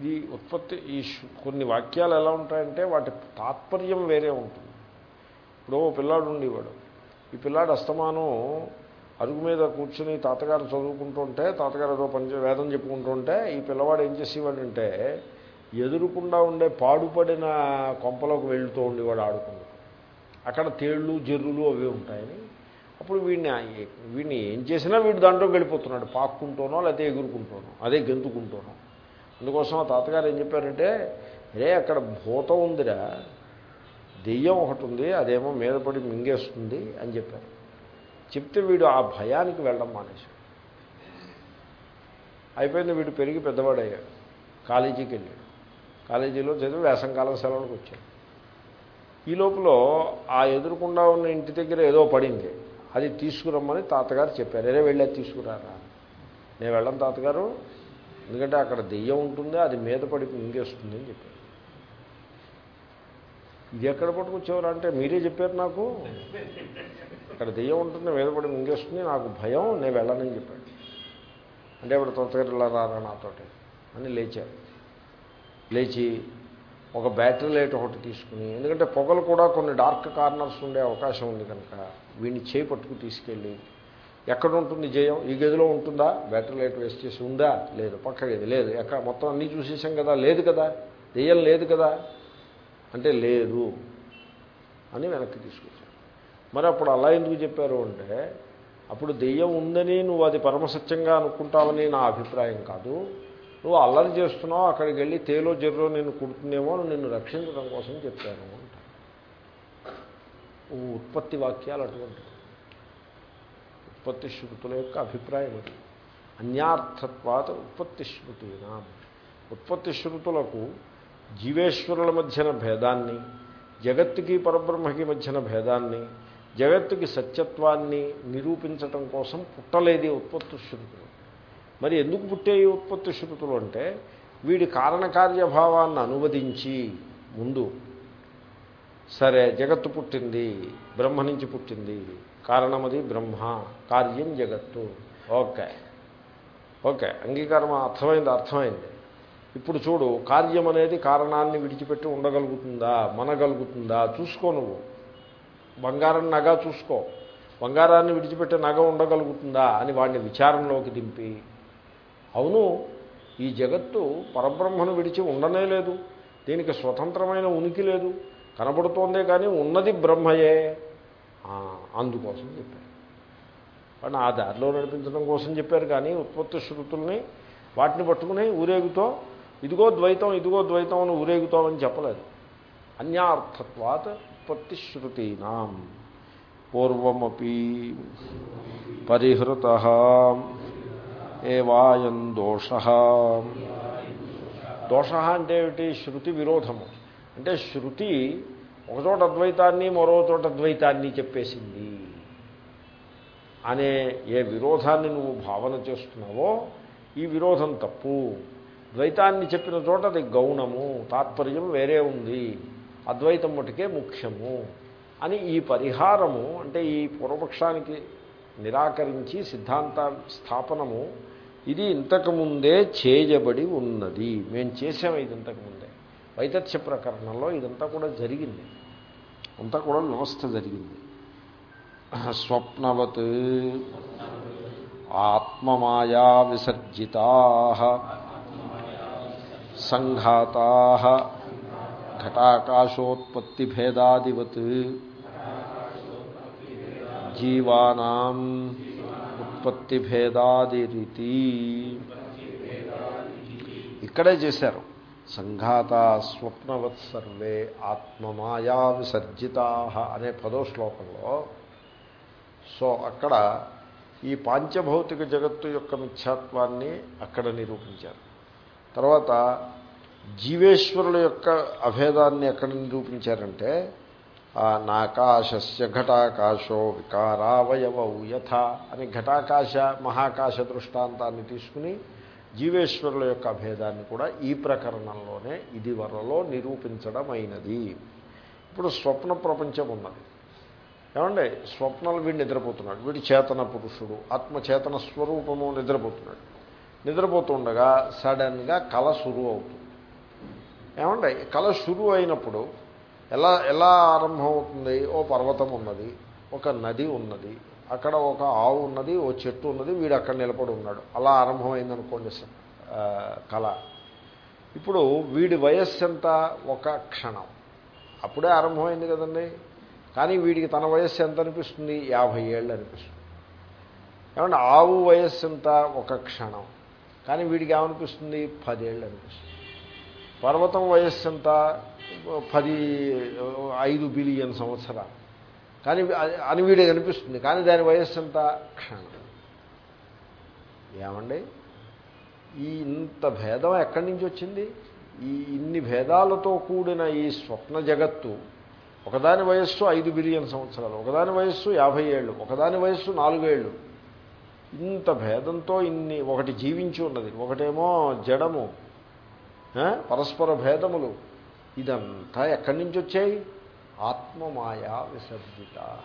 ఈ ఉత్పత్తి ఈ కొన్ని వాక్యాలు ఎలా ఉంటాయంటే వాటి తాత్పర్యం వేరే ఉంటుంది. ఇప్పుడు ఓ పిల్లాడు ఉండేవాడు. ఈ పిల్లాడు అస్తమానం అరుగు మీద కూర్చుని తాతగారు చదువుకుంటుంటే తాతగారు ఏదో పంచ వేదం చెప్పుకుంటుంటే ఈ పిల్లవాడు ఏం చేసేవాడంటే ఎదురుకుండా ఉండే పాడుపడిన కొంపలోకి వెళ్తూ ఉండేవాడు ఆడుకుంటూ. అక్కడ తేళ్ళు జర్రులు అవి ఉంటాయని. అప్పుడు వీడిని వీడిని ఏం చేసినా వీడు దాంట్లో గడిపోతున్నాడు పాక్కుంటూనో లేకపోతే ఎగురుకుంటూనో అదే గెంతుకుంటూనో. అందుకోసం ఆ తాతగారు ఏం చెప్పారంటే రే అక్కడ భూతం ఉందిరా దెయ్యం ఒకటి ఉంది అదేమో మీద పడి మింగేస్తుంది అని చెప్పారు. చెప్తే వీడు ఆ భయానికి వెళ్ళడం మానేశాడు. అయిపోయింది వీడు పెరిగి పెద్దవాడయ్యాడు. కాలేజీకి వెళ్ళాడు. కాలేజీలో చదివి వేసంకాలం సెలవులకు వచ్చాడు. ఈ లోపల ఆ ఎదురుకుండా ఉన్న ఇంటి దగ్గర ఏదో పడింది. అది తీసుకురమ్మని తాతగారు చెప్పారు. అరే వెళ్ళి తీసుకురారా. నేను వెళ్ళను తాతగారు. ఎందుకంటే అక్కడ దెయ్యం ఉంటుంది అది మీద పడి మింగేస్తుంది అని చెప్పారు ఇది ఎక్కడ పట్టుకొచ్చేవారు అంటే మీరే చెప్పారు నాకు? అక్కడ దెయ్యం ఉంటుంది మీద పడి మింగేస్తుంది నాకు భయం నేను వెళ్ళనని చెప్పాడు. అంటే ఇప్పుడు తాతగారు రారా నాతోటి అని లేచారు. లేచి ఒక బ్యాటరీ లైట్ ఒకటి తీసుకుని ఎందుకంటే పొగలు కూడా కొన్ని డార్క్ కార్నర్స్ ఉండే అవకాశం ఉంది కనుక వీడిని చేయి పట్టుకు తీసుకెళ్ళి ఎక్కడ ఉంటుంది జయం? ఈ గదిలో ఉంటుందా? బ్యాటరీ లైట్ వేస్ట్ చేసి ఉందా? లేదు. పక్క గది లేదు. ఎక్కడ? మొత్తం అన్నీ చూసేసాం కదా. లేదు కదా. దెయ్యం లేదు కదా. అంటే లేదు అని వెనక్కి తీసుకొచ్చాను మరి అప్పుడు అలా ఎందుకు చెప్పారు అంటే అప్పుడు దెయ్యం ఉందని నువ్వు అది పరమసత్యంగా అనుకుంటావని నా అభిప్రాయం కాదు. నువ్వు అల్లరి చేస్తున్నావు అక్కడికి వెళ్ళి తేలో జర్రో నేను కుడుతుందేమో నిన్ను రక్షించడం కోసం చెప్పాను అంట ఉత్పత్తి వాక్యాలు అటువంటివి. ఉత్పత్తి శృతుల యొక్క అభిప్రాయం అది. అన్యార్థత్వాత ఉత్పత్తి శృతినా ఉత్పత్తి శృతులకు జీవేశ్వరుల మధ్యన భేదాన్ని జగత్తుకి పరబ్రహ్మకి మధ్యన భేదాన్ని జగత్తుకి సత్యత్వాన్ని నిరూపించటం కోసం పుట్టలేది ఉత్పత్తి శృతులు మరి ఎందుకు పుట్టే ఈ ఉత్పత్తి శృతులు అంటే వీడి కారణకార్యభావాన్ని అనువదించి ముందు సరే జగత్తు పుట్టింది బ్రహ్మ నుంచి పుట్టింది కారణమది బ్రహ్మ కార్యం జగత్తు. ఓకే. ఓకే అంగీకారం అర్థమైంది అర్థమైంది. ఇప్పుడు చూడు కార్యం అనేది కారణాన్ని విడిచిపెట్టి ఉండగలుగుతుందా? మనగలుగుతుందా? చూసుకో నువ్వు. బంగారం నగ చూసుకో. బంగారాన్ని విడిచిపెట్టే నగ ఉండగలుగుతుందా అని వాడిని విచారంలోకి దింపి. అవును ఈ జగత్తు పరబ్రహ్మను విడిచి ఉండనే లేదు. దీనికి స్వతంత్రమైన ఉనికి లేదు. కనబడుతోందే కానీ ఉన్నది బ్రహ్మయే. అందుకోసం చెప్పారు. వాడిని ఆ దారిలో నడిపించడం కోసం చెప్పారు కానీ ఉత్పత్తి శృతుల్ని వాటిని పట్టుకుని ఊరేగుతో ఇదిగో ద్వైతం ఇదిగో ద్వైతం అని ఊరేగుతామని చెప్పలేదు. అన్యార్థత్వాత్ ఉత్పత్తి శృతీనాం పూర్వమపి పరిహృత ఏవాయం దోష. దోష అంటే ఏమిటి? శృతి విరోధము. అంటే శృతి ఒకచోట అద్వైతాన్ని మరో చోట అద్వైతాన్ని చెప్పేసింది. అనే ఏ విరోధాన్ని నువ్వు భావన చేస్తున్నావో ఈ విరోధం తప్పు. ద్వైతాన్ని చెప్పిన చోట అది గౌణము తాత్పర్యం వేరే ఉంది. అద్వైతం మటుకే ముఖ్యము అని ఈ పరిహారము అంటే ఈ పూర్వపక్షానికి నిరాకరించి సిద్ధాంత స్థాపనము ఇది ఇంతకుముందే చేయబడి ఉన్నది. మేము చేసాము ఇది ఇంతకుముందే వైతథ్య ప్రకరణంలో ఇదంతా కూడా జరిగింది. అంతా కూడా వ్యవస్థ జరిగింది. స్వప్నవత్ ఆత్మమాయా విసర్జితా సంఘాతా ఘటాకాశోత్పత్తిభేదాదివత్ జీవానాం ఉత్పత్తిభేదాదిరితి. ఇక్కడే చేశారు. సంఘాత స్వప్నవత్ సర్వే ఆత్మమాయా విసర్జితా అనే పదో శ్లోకంలో సో అక్కడ ఈ పాంచభౌతిక జగత్తు యొక్క మిథ్యాత్వాన్ని అక్కడ నిరూపించారు. తర్వాత జీవేశ్వరుల యొక్క అభేదాన్ని ఎక్కడ నిరూపించారంటే ఆ నాకాశస్య ఘటాకాశో వికారావయవ యథ అని ఘటాకాశ మహాకాశ దృష్టాంతాన్ని తీసుకుని జీవేశ్వరుల యొక్క అభేదాన్ని కూడా ఈ ప్రకరణంలోనే ఇది వరలో నిరూపించడమైనది. ఇప్పుడు స్వప్న ప్రపంచం ఉన్నది. ఏమండి? స్వప్నాలు వీడు నిద్రపోతున్నాడు. వీడు చేతన పురుషుడు ఆత్మచేతన స్వరూపము నిద్రపోతున్నాడు. నిద్రపోతుండగా సడన్గా కళ సురువు అవుతుంది. ఏమండి? కళ షురు అయినప్పుడు ఎలా ఎలా ఆరంభం అవుతుంది ఓ పర్వతం ఉన్నది ఒక నది ఉన్నది అక్కడ ఒక ఆవు ఉన్నది ఓ చెట్టు ఉన్నది వీడు అక్కడ నిలబడి ఉన్నాడు. అలా ఆరంభమైందనుకోండి కళ. ఇప్పుడు వీడి వయస్సు ఎంత ఒక క్షణం. అప్పుడే ఆరంభమైంది కదండి. కానీ వీడికి తన వయస్సు ఎంత అనిపిస్తుంది యాభై ఏళ్ళు అనిపిస్తుంది ఏమంటే ఆవు వయస్సు ఎంత ఒక క్షణం. కానీ వీడికి ఏమనిపిస్తుంది? పదేళ్ళు అనిపిస్తుంది పర్వతం వయస్సు ఎంత పది ఐదు బిలియన్ సంవత్సరాలు. కానీ అని వీడే కనిపిస్తుంది. కానీ దాని వయస్సు ఎంత క్షణం. ఏమండి? ఈ ఇంత భేదం ఎక్కడి నుంచి వచ్చింది? ఈ ఇన్ని భేదాలతో కూడిన ఈ స్వప్న జగత్తు ఒకదాని వయస్సు ఐదు బిలియన్ సంవత్సరాలు ఒకదాని వయస్సు యాభై ఏళ్ళు ఒకదాని వయస్సు నాలుగేళ్ళు ఇంత భేదంతో ఇన్ని ఒకటి జీవించి ఉన్నది. ఒకటేమో జడము పరస్పర భేదములు. ఇదంతా ఎక్కడి నుంచి వచ్చాయి? ఆత్మమాయా విసర్జిత.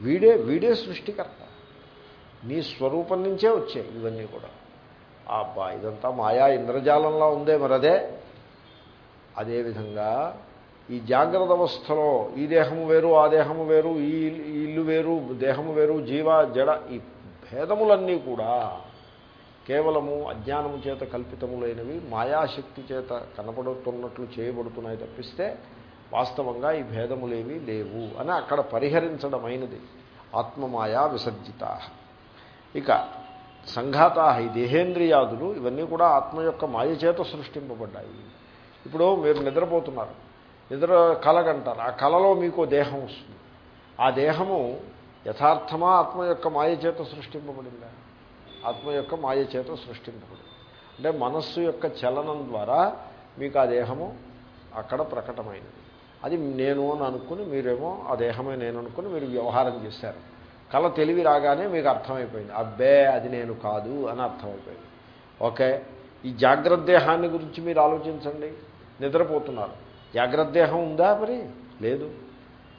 వీడే వీడే సృష్టికర్త. నీ స్వరూపం నుంచే వచ్చాయి ఇవన్నీ కూడా. అబ్బా ఇదంతా మాయా ఇంద్రజాలంలా ఉందే మరదే. అదేవిధంగా ఈ జాగ్రత్త అవస్థలో ఈ దేహము వేరు ఆ దేహము వేరు ఈ ఇల్లు- ఈ ఇల్లు వేరు దేహము వేరు జీవ జడ ఈ భేదములన్నీ కూడా కేవలము అజ్ఞానము చేత కల్పితములైనవి మాయాశక్తి చేత కనపడుతున్నట్లు చేయబడుతున్నాయి తప్పిస్తే వాస్తవంగా ఈ భేదములేవి లేవు అని అక్కడ పరిహరించడమైనది. ఆత్మమాయా విసర్జిత. ఇక సంఘాతా ఈ దేహేంద్రియాదులు ఇవన్నీ కూడా ఆత్మ యొక్క మాయ చేత సృష్టింపబడ్డాయి. ఇప్పుడు మీరు నిద్రపోతున్నారు. నిద్ర కలగంటారు. ఆ కలలో మీకు దేహం వస్తుంది. ఆ దేహము యథార్థమా ఆత్మ యొక్క మాయ చేత సృష్టింపబడిందా? ఆత్మ యొక్క మాయ చేత సృష్టింపబడింది. అంటే మనస్సు యొక్క చలనం ద్వారా మీకు ఆ దేహము అక్కడ ప్రకటమైనది. అది నేను అని అనుకుని మీరేమో ఆ దేహమే నేను అనుకుని మీరు వ్యవహారం చేశారు. కళ తెలివి రాగానే మీకు అర్థమైపోయింది. అబ్బే అది నేను కాదు అని అర్థమైపోయింది. ఓకే ఈ జాగ్రత్త దేహాన్ని గురించి మీరు ఆలోచించండి. నిద్రపోతున్నారు. జాగ్రత్త దేహం ఉందా మరి? లేదు.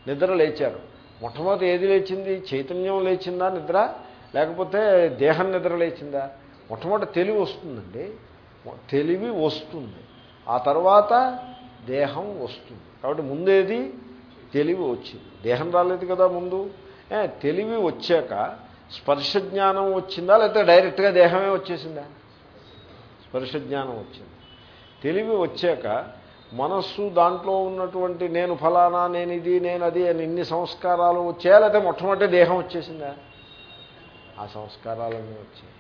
నిద్ర లేచారు. మొట్టమొదటి ఏది లేచింది? చైతన్యం లేచిందా నిద్ర? లేకపోతే దేహం నిద్ర లేచిందా? మొట్టమొదటి తెలివి వస్తుందండి. తెలివి వస్తుంది. ఆ తర్వాత దేహం వస్తుంది. కాబట్టి ముందేది తెలివి వచ్చింది. దేహం రాలేదు కదా ముందు? తెలివి వచ్చాక స్పర్శ జ్ఞానం వచ్చిందా లేకపోతే డైరెక్ట్గా దేహమే వచ్చేసిందా? స్పర్శ జ్ఞానం వచ్చింది. తెలివి వచ్చాక మనస్సు దాంట్లో ఉన్నటువంటి నేను ఫలానా నేను ఇది నేను అది అని ఇన్ని సంస్కారాలు వచ్చాయా లేకపోతే మొట్టమొదటి దేహం వచ్చేసిందా? ఆ సంస్కారాలన్నీ వచ్చాయి.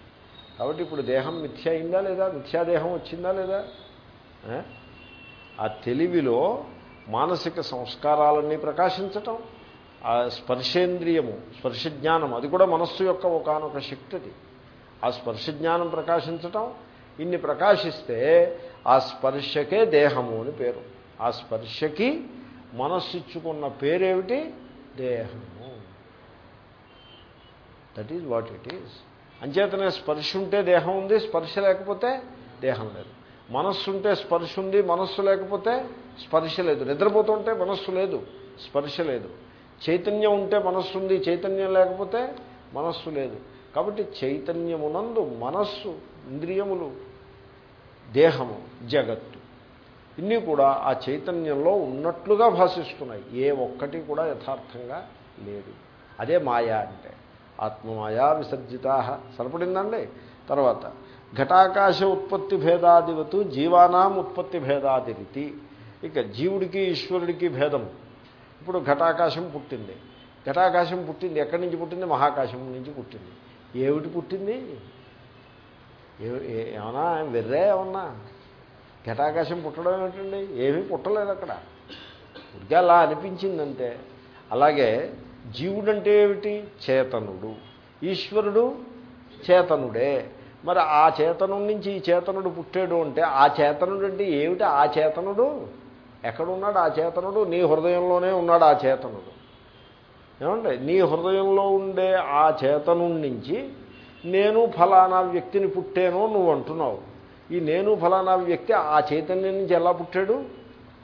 కాబట్టి ఇప్పుడు దేహం మిథ్య అయిందా లేదా? మిథ్యాదేహం వచ్చిందా లేదా? ఆ తెలివిలో మానసిక సంస్కారాలన్నీ ప్రకాశించటం ఆ స్పర్శేంద్రియము స్పర్శ జ్ఞానం అది కూడా మనస్సు యొక్క ఒకనొక శక్తి అది ఆ స్పర్శ జ్ఞానం ప్రకాశించటం ఇన్ని ప్రకాశిస్తే ఆ స్పర్శకే దేహము అని పేరు. ఆ స్పర్శకి మనస్సు ఇచ్చుకున్న పేరేమిటి? దేహము. That is what it is అంచేతనే స్పర్శ ఉంటే దేహం ఉంది స్పర్శ లేకపోతే దేహం లేదు. మనస్సు ఉంటే స్పర్శ ఉంది మనస్సు లేకపోతే స్పర్శ లేదు. నిద్రపోతుంటే మనస్సు లేదు స్పర్శ లేదు. చైతన్యం ఉంటే మనస్సు ఉంది చైతన్యం లేకపోతే మనస్సు లేదు. కాబట్టి చైతన్యమునందు మనస్సు ఇంద్రియములు దేహము జగత్తు ఇన్ని కూడా ఆ చైతన్యంలో ఉన్నట్లుగా భాషిస్తున్నాయి. ఏ ఒక్కటి కూడా యథార్థంగా లేదు. అదే మాయా అంటే. ఆత్మమాయా విసర్జితా. సరిపడిందండి? తర్వాత ఘటాకాశ ఉత్పత్తి భేదాదివతు జీవానాం ఉత్పత్తి భేదాదిరితి ఇక జీవుడికి ఈశ్వరుడికి భేదం. ఇప్పుడు ఘటాకాశం పుట్టింది. ఘటాకాశం పుట్టింది. ఎక్కడి నుంచి పుట్టింది? మహాకాశం నుంచి పుట్టింది. ఏమిటి పుట్టింది? ఏ- ఏమన్నా వెర్రే ఏమన్నా? ఘటాకాశం పుట్టడం ఏమిటండి? ఏమీ పుట్టలేదు అక్కడ. ఉడిగా అలా అనిపించిందంటే అలాగే జీవుడంటే ఏమిటి? చేతనుడు. ఈశ్వరుడు చేతనుడే. మరి ఆ చేతనుడి నుంచి ఈ చేతనుడు పుట్టాడు అంటే ఆ చేతనుడు అంటే ఏమిటి? ఆ చేతనుడు ఎక్కడున్నాడు ఆ చేతనుడు? నీ హృదయంలోనే ఉన్నాడు ఆ చేతనుడు. ఏమంటే నీ హృదయంలో ఉండే ఆ చేతను నుంచి నేను ఫలానా వ్యక్తిని పుట్టాను నువ్వు అంటున్నావు. ఈ నేను ఫలానా వ్యక్తి ఆ చైతన్యం నుంచి ఎలా పుట్టాడు?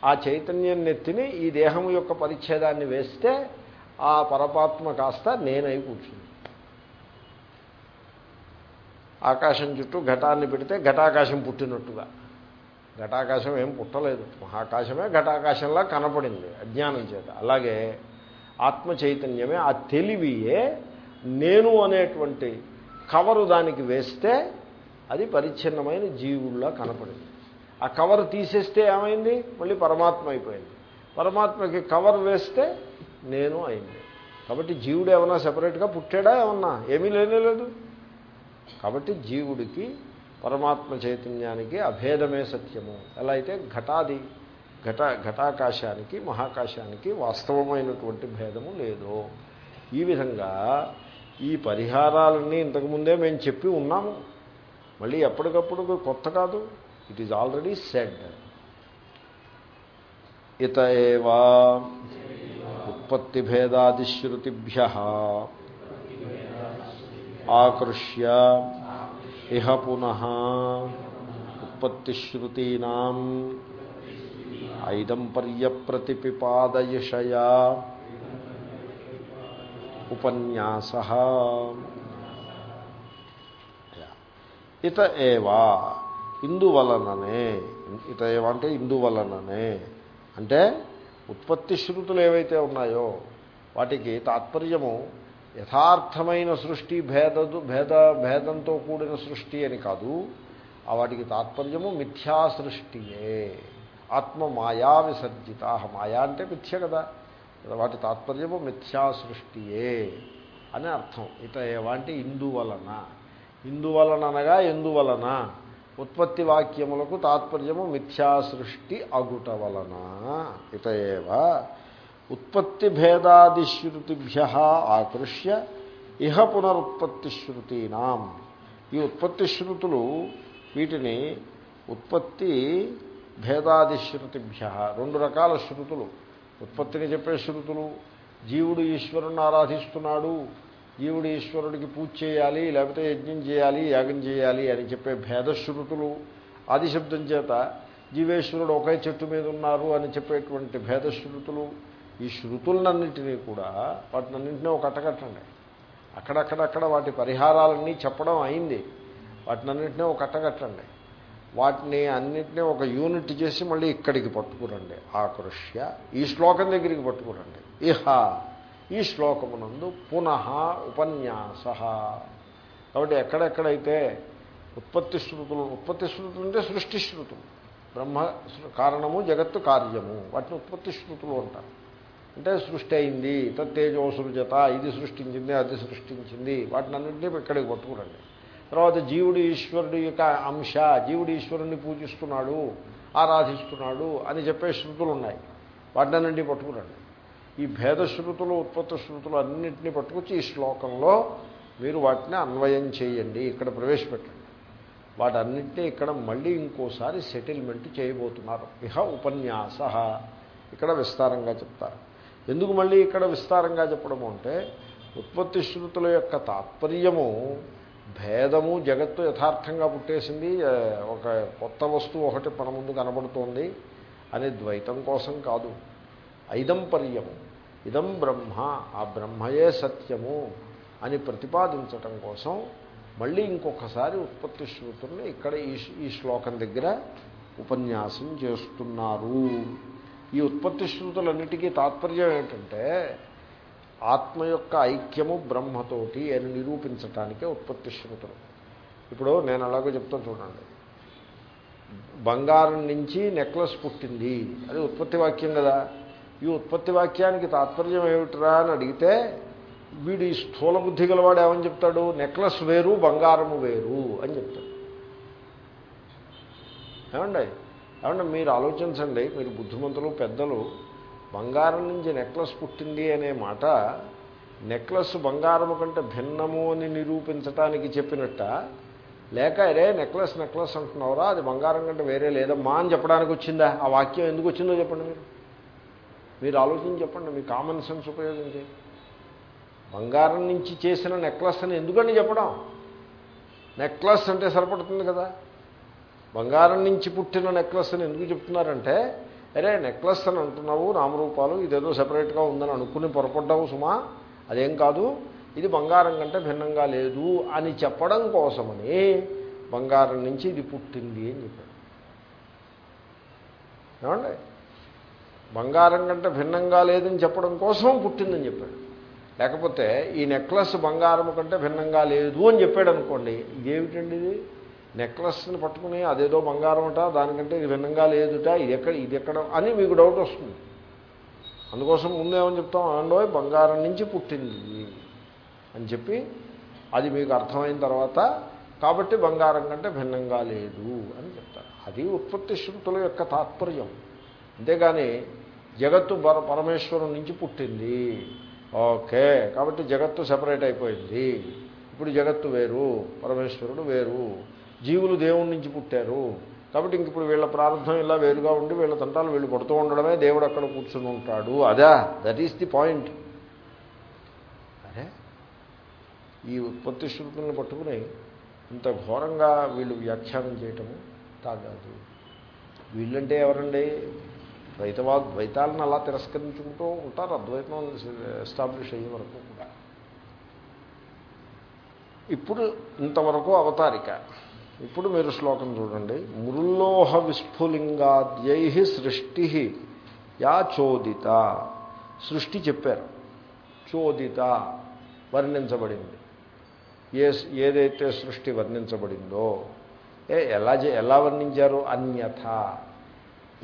ఆ చైతన్యం నెత్తిని ఈ దేహం యొక్క పరిచ్ఛేదాన్ని వేస్తే ఆ పరమాత్మ కాస్త నేనై కూర్చుంది. ఆకాశం చుట్టూ ఘటాన్ని పెడితే ఘటాకాశం పుట్టినట్టుగా. ఘటాకాశం ఏం పుట్టలేదు. మహాకాశమే ఘటాకాశంలా కనపడింది అజ్ఞానం చేత. అలాగే ఆత్మ చైతన్యమే ఆ తెలివియే నేను అనేటువంటి కవరు దానికి వేస్తే అది పరిచ్ఛిన్నమైన జీవుల్లా కనపడింది. ఆ కవర్ తీసేస్తే ఏమైంది? మళ్ళీ పరమాత్మ అయిపోయింది. పరమాత్మకి కవర్ వేస్తే నేను అయింది. కాబట్టి జీవుడు ఏమన్నా సెపరేట్గా పుట్టాడా ఏమన్నా? ఏమీ లేనే లేదు. కాబట్టి జీవుడికి పరమాత్మ చైతన్యానికి అభేదమే సత్యము. ఎలా అయితే ఘటాది ఘట ఘటాకాశానికి మహాకాశానికి వాస్తవమైనటువంటి భేదము లేదు ఈ విధంగా ఈ పరిహారాలన్నీ ఇంతకుముందే మేము చెప్పి ఉన్నాము. మళ్ళీ ఎప్పటికప్పుడు కొత్త కాదు. ఇట్ ఈజ్ ఆల్రెడీ సెడ్ ఇత ఏవా ఉత్పత్తిభేదాదిశ్రుతిభ్య ఆకృష్య ఇహ పునః ఉత్పత్తిశ్రుతీనా ఐదంపర్యప్రతిపిపాదయషయా ఉపన్యాస ఇత ఏవా ఇందువలననే ఇత ఏవా అంటే ఇందువలననే అంటే ఉత్పత్తి శృతులు ఏవైతే ఉన్నాయో వాటికి తాత్పర్యము యథార్థమైన సృష్టి భేదదు భేద భేదంతో కూడిన సృష్టి అని కాదు ఆ వాటికి తాత్పర్యము మిథ్యా సృష్టియే. ఆత్మ మాయా విసర్జిత. మాయా అంటే మిథ్య కదా. వాటి తాత్పర్యము మిథ్యా సృష్టియే అని అర్థం. ఇత ఏవంటే ఇందువలన. ఇందువలన అనగా ఎందువలన? ఉత్పత్తి వాక్యములకు తాత్పర్యము మిథ్యా సృష్టి అగుట వలన. ఇత ఏవ? ఉత్పత్తి భేదాదిశ్రుతిభ్య ఆకృష్య ఇహ పునరుత్పత్తి శృతీనాం ఈ ఉత్పత్తి శృతులు వీటిని ఉత్పత్తి భేదాదిశ్రుతిభ్య రెండు రకాల శృతులు. ఉత్పత్తిని చెప్పే శృతులు జీవుడు ఈశ్వరుణ్ణి ఆరాధిస్తున్నాడు జీవుడు ఈశ్వరుడికి పూజ చేయాలి లేకపోతే యజ్ఞం చేయాలి యాగం చేయాలి అని చెప్పే భేదశ్రుతులు ఆదిశబ్దం చేత జీవేశ్వరుడు ఒకే చెట్టు మీద ఉన్నారు అని చెప్పేటువంటి భేదశ్రుతులు ఈ శృతులన్నింటినీ కూడా వాటినన్నింటినీ ఒక కట్టకట్టండి అక్కడక్కడక్కడ వాటి పరిహారాలన్నీ చెప్పడం అయింది. వాటినన్నింటినీ ఒక కట్టకట్టండి వాటిని అన్నింటినీ ఒక యూనిట్ చేసి మళ్ళీ ఇక్కడికి పట్టుకురండి. ఆకృష్య ఈ శ్లోకం దగ్గరికి పట్టుకురండి. ఇహ ఈ శ్లోకమునందు పునః ఉపన్యాస. కాబట్టి ఎక్కడెక్కడైతే ఉత్పత్తి శృతులు ఉత్పత్తి శృతులు అంటే సృష్టి శృతులు బ్రహ్మ కారణము జగత్తు కార్యము వాటిని ఉత్పత్తి శృతులు అంటారు. అంటే సృష్టి అయింది తేజోసృజత ఇది సృష్టించింది అది సృష్టించింది. వాటిని అన్నింటినీ ఇక్కడికి పట్టుకురండి. తర్వాత జీవుడు ఈశ్వరుడు యొక్క అంశ జీవుడు ఈశ్వరుణ్ణి పూజిస్తున్నాడు ఆరాధిస్తున్నాడు అని చెప్పే శృతులు ఉన్నాయి. వాటినన్నింటినీ పట్టుకురండి. ఈ భేద శృతులు ఉత్పత్తి శృతులు అన్నింటినీ పట్టుకొచ్చి ఈ శ్లోకంలో మీరు వాటిని అన్వయం చేయండి ఇక్కడ ప్రవేశపెట్టండి. వాటన్నింటినీ ఇక్కడ మళ్ళీ ఇంకోసారి సెటిల్మెంట్ చేయబోతున్నారు. ఇహ ఉపన్యాస. ఇక్కడ విస్తారంగా చెప్తారు. ఎందుకు మళ్ళీ ఇక్కడ విస్తారంగా చెప్పడము అంటే ఉత్పత్తి శృతుల యొక్క తాత్పర్యము భేదము జగత్తు యథార్థంగా పుట్టేసింది ఒక కొత్త వస్తువు ఒకటి మన ముందు కనబడుతోంది అనే ద్వైతం కోసం కాదు. ఐదంపర్యము ఇదం బ్రహ్మ ఆ బ్రహ్మయే సత్యము అని ప్రతిపాదించటం కోసం మళ్ళీ ఇంకొకసారి ఉత్పత్తి శృతుల్ని ఇక్కడ ఈ ఈ శ్లోకం దగ్గర ఉపన్యాసం చేస్తున్నారు. ఈ ఉత్పత్తి శృతులన్నిటికీ తాత్పర్యం ఏంటంటే ఆత్మ యొక్క ఐక్యము బ్రహ్మతోటి అని నిరూపించటానికే ఉత్పత్తి శృతులు. ఇప్పుడు నేను అలాగో చెప్తాను చూడండి. బంగారం నుంచి నెక్లెస్ పుట్టింది. అది ఉత్పత్తి వాక్యం కదా. ఈ ఉత్పత్తి వాక్యానికి తాత్పర్యం ఏమిట్రా అని అడిగితే వీడు ఈ స్థూల బుద్ధి గలవాడు ఏమని చెప్తాడు? నెక్లెస్ వేరు బంగారము వేరు అని చెప్తాడు. ఏమండి? ఏమంటే మీరు ఆలోచించండి మీరు బుద్ధిమంతులు పెద్దలు బంగారం నుంచి నెక్లెస్ పుట్టింది అనే మాట నెక్లెస్ బంగారము కంటే భిన్నము అని నిరూపించటానికి చెప్పినట్ట. లేక అరే నెక్లెస్ నెక్లెస్ అంటున్నావురా అది బంగారం కంటే వేరే లేదమ్మా అని చెప్పడానికి వచ్చిందా? ఆ వాక్యం ఎందుకు వచ్చిందో చెప్పండి మీరు. మీరు ఆలోచించి చెప్పండి మీ కామన్ సెన్స్ ఉపయోగించి బంగారం నుంచి చేసిన నెక్లెస్ అని ఎందుకని చెప్పడం? నెక్లెస్ అంటే సరిపడుతుంది కదా. బంగారం నుంచి పుట్టిన నెక్లెస్ అని ఎందుకు చెప్తున్నారంటే అరే నెక్లెస్ అని అంటున్నావు నామరూపాలు ఇదేదో సెపరేట్గా ఉందని అనుకుని పొరపడ్డావు సుమా. అదేం కాదు ఇది బంగారం కంటే భిన్నంగా లేదు అని చెప్పడం కోసమని బంగారం నుంచి ఇది పుట్టింది అని చెప్పాడు. ఏమండి? బంగారం కంటే భిన్నంగా లేదని చెప్పడం కోసం పుట్టిందని చెప్పాడు. లేకపోతే ఈ నెక్లెస్ బంగారం కంటే భిన్నంగా లేదు అని చెప్పాడు అనుకోండి ఇదేమిటండి ఇది? నెక్లెస్ని పట్టుకుని అదేదో బంగారం అట దానికంటే ఇది భిన్నంగా లేదుట ఇది ఎక్కడ ఇది ఎక్కడ అని మీకు డౌట్ వస్తుంది. అందుకోసం ముందేమని చెప్తాం? అండో బంగారం నుంచి పుట్టింది అని చెప్పి అది మీకు అర్థమైన తర్వాత కాబట్టి బంగారం కంటే భిన్నంగా లేదు అని చెప్తారు. అది ఉత్పత్తి శృతుల యొక్క తాత్పర్యం. అంతేగాని జగత్తు పరమేశ్వరం నుంచి పుట్టింది. ఓకే కాబట్టి జగత్తు సపరేట్ అయిపోయింది. ఇప్పుడు జగత్తు వేరు పరమేశ్వరుడు వేరు. జీవులు దేవుడి నుంచి పుట్టారు. కాబట్టి ఇంక ఇప్పుడు వీళ్ళ ప్రారంభం ఇలా వేరుగా ఉండి వీళ్ళ తంటాలు వీళ్ళు పడుతూ ఉండడమే దేవుడు అక్కడ కూర్చుని ఉంటాడు. అదా దట్ ఈస్ ది పాయింట్ అరే ఈ ఉత్పత్తి శృతులను పట్టుకుని ఇంత ఘోరంగా వీళ్ళు వ్యాఖ్యానం చేయటము తాగాదు. వీళ్ళంటే ఎవరండి? ద్వైతవా ద్వైతాలను అలా తిరస్కరించుకుంటూ ఉంటారు. అద్వైతం ఎస్టాబ్లిష్ అయ్యే వరకు కూడా. ఇప్పుడు ఇంతవరకు అవతారిక. ఇప్పుడు మీరు శ్లోకం చూడండి. మృల్లోహ విస్ఫులింగాద్యై సృష్టి యా చోదిత. సృష్టి చెప్పారు. చోదిత వర్ణించబడింది. ఏ ఏదైతే సృష్టి వర్ణించబడిందో ఏ ఎలా ఎలా వర్ణించారు? అన్యథ.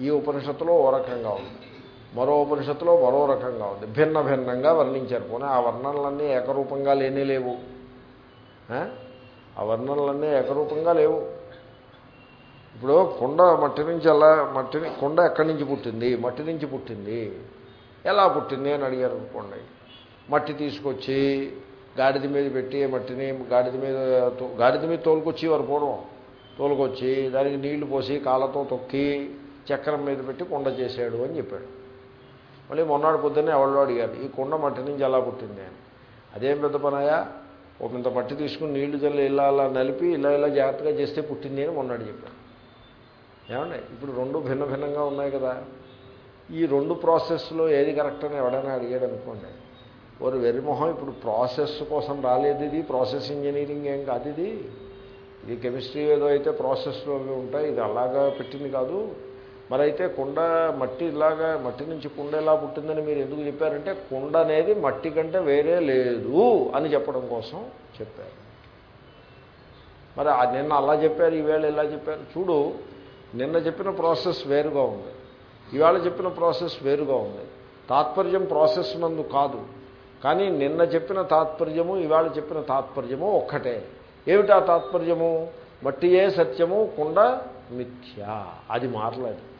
ఈ ఉపనిషత్తులో ఓ రకంగా ఉంది. మరో ఉపనిషత్తులో మరో రకంగా ఉంది. భిన్న భిన్నంగా వర్ణించారు. పోనీ ఆ వర్ణనలన్నీ ఏకరూపంగా లేనే లేవు. ఆ వర్ణనలన్నీ ఏకరూపంగా లేవు. ఇప్పుడు కుండ మట్టి నుంచి ఎలా మట్టిని కుండ ఎక్కడి నుంచి పుట్టింది? మట్టి నుంచి పుట్టింది. ఎలా పుట్టింది అని అడిగారు అనుకోండి. మట్టి తీసుకొచ్చి గాడిద మీద పెట్టి మట్టిని గాడిద మీద గాడిద మీద తోలుకొచ్చి వారు పూర్వం తోలుకొచ్చి దానికి నీళ్ళు పోసి కాళ్ళతో తొక్కి చక్రం మీద పెట్టి కుండ చేశాడు అని చెప్పాడు. మళ్ళీ మొన్నటి పొద్దున్నే ఎవరిలో అడిగారు ఈ కుండ మట్టి నుంచి ఎలా పుట్టింది? అని. అదేం పెద్ద పనాయా ఒక ఇంత మట్టి తీసుకుని నీళ్ళు జల్లి ఇలా అలా నలిపి ఇలా ఇలా జాగ్రత్తగా చేస్తే పుట్టింది అని మొన్నటి చెప్పారు ఏమండి? ఇప్పుడు రెండు భిన్న భిన్నంగా ఉన్నాయి కదా. ఈ రెండు ప్రాసెస్లో ఏది కరెక్ట్ అని ఎవడైనా అడిగాడు అనుకోండి. వారు వెర్రిమొహం ఇప్పుడు ప్రాసెస్ కోసం రాలేదు ఇది ప్రాసెస్ ఇంజనీరింగ్ ఏం కాదు ఇది. ఇది కెమిస్ట్రీ ఏదో అయితే ప్రాసెస్లో ఉంటాయి ఇది అలాగా పెట్టింది కాదు. మరైతే కుండ మట్టి ఇలాగా మట్టి నుంచి కుండ ఎలా పుట్టిందని మీరు ఎందుకు చెప్పారంటే కుండ అనేది మట్టి కంటే వేరే లేదు అని చెప్పడం కోసం చెప్పారు. మరి నిన్న అలా చెప్పారు ఈవేళ ఇలా చెప్పారు. చూడు నిన్న చెప్పిన ప్రాసెస్ వేరుగా ఉంది. ఇవాళ చెప్పిన ప్రాసెస్ వేరుగా ఉంది. తాత్పర్యం ప్రాసెస్ నందు కాదు. కానీ నిన్న చెప్పిన తాత్పర్యము ఇవాళ చెప్పిన తాత్పర్యము ఒక్కటే. ఏమిటా తాత్పర్యము? మట్టియే సత్యము కుండ మిథ్య. అది మారలేదు.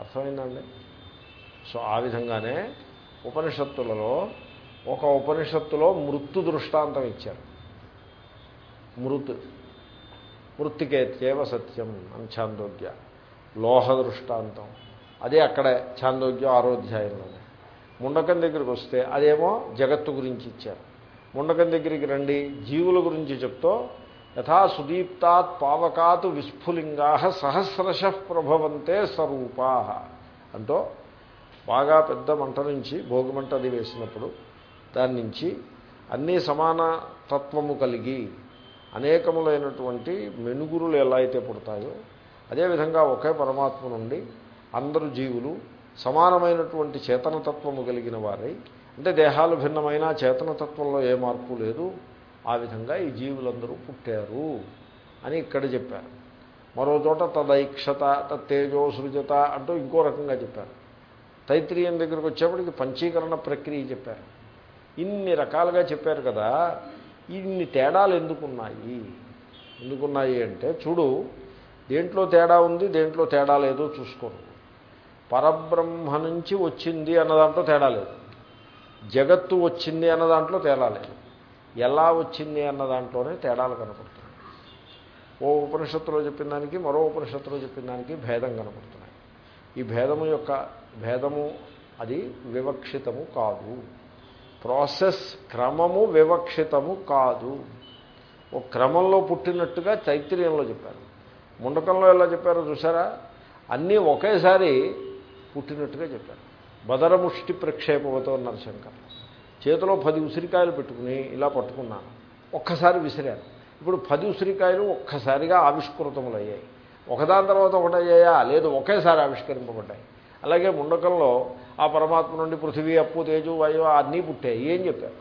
అర్థమైందండి? సో ఆ విధంగానే ఉపనిషత్తులలో ఒక ఉపనిషత్తులో మృత్తు దృష్టాంతం ఇచ్చారు. మృత్ మృత్తికేత్యేవ సత్యం అని ఛాందోగ్య. లోహ దృష్టాంతం. అదే అక్కడే ఛాందోగ్యం ఆరోధ్యాయంలోనే ముండకం దగ్గరికి వస్తే అదేమో జగత్తు గురించి ఇచ్చారు. ముండకం దగ్గరికి రండి జీవుల గురించి చెప్తూ యథా సుదీప్తాత్ పావకాత్ విస్ఫులింగా సహస్రశ ప్రభవంతే స్వరూపా అంటూ బాగా పెద్ద మంట నుంచి భోగిమంట అది వేసినప్పుడు దాని నుంచి అన్నీ సమాన తత్వము కలిగి అనేకములైనటువంటి మెనుగురులు ఎలా అయితే పుడతాయో అదేవిధంగా ఒకే పరమాత్మ నుండి అందరు జీవులు సమానమైనటువంటి చేతనతత్వము కలిగిన వారై అంటే దేహాలు భిన్నమైన చేతనతత్వంలో ఏ మార్పు లేదు ఆ విధంగా ఈ జీవులందరూ పుట్టారు అని ఇక్కడ చెప్పారు. మరో చోట తదైక్షత తేజో సృజత అంటూ ఇంకో రకంగా చెప్పారు. తైత్రీయం దగ్గరికి వచ్చేప్పటికి పంచీకరణ ప్రక్రియ చెప్పారు. ఇన్ని రకాలుగా చెప్పారు కదా ఇన్ని తేడాలు ఎందుకున్నాయి? ఎందుకున్నాయి అంటే చూడు దేంట్లో తేడా ఉంది దేంట్లో తేడా లేదో చూసుకోరు. పరబ్రహ్మ నుంచి వచ్చింది అన్న దాంట్లో తేడా లేదు. జగత్తు వచ్చింది అన్న దాంట్లో తేడా లేదు. ఎలా వచ్చింది అన్న దాంట్లోనే తేడాలు కనపడుతున్నాయి. ఓ ఉపనిషత్తులో చెప్పిన దానికి మరో ఉపనిషత్తులో చెప్పిన దానికి భేదం కనపడుతున్నాయి. ఈ భేదము యొక్క భేదము అది వివక్షితము కాదు. ప్రాసెస్ క్రమము వివక్షితము కాదు. ఓ క్రమంలో పుట్టినట్టుగా చైత్ర్యంలో చెప్పారు. ముండకంలో ఎలా చెప్పారో చూసారా అన్నీ ఒకేసారి పుట్టినట్టుగా చెప్పారు. బదరముష్టి ప్రక్షేపవతో అన్నారు శంకర్. చేతిలో పది ఉసిరికాయలు పెట్టుకుని ఇలా పట్టుకున్నాను. ఒక్కసారి విసిరాను. ఇప్పుడు పది ఉసిరికాయలు ఒక్కసారిగా ఆవిష్కృతములయ్యాయి. ఒకదాని తర్వాత ఒకటి అయ్యాయా లేదు ఒకేసారి ఆవిష్కరింపబడ్డాయి. అలాగే ముండకంలో ఆ పరమాత్మ నుండి పృథివీ అప్పు తేజు వాయువు అన్నీ పుట్టాయి. ఏం చెప్పారు?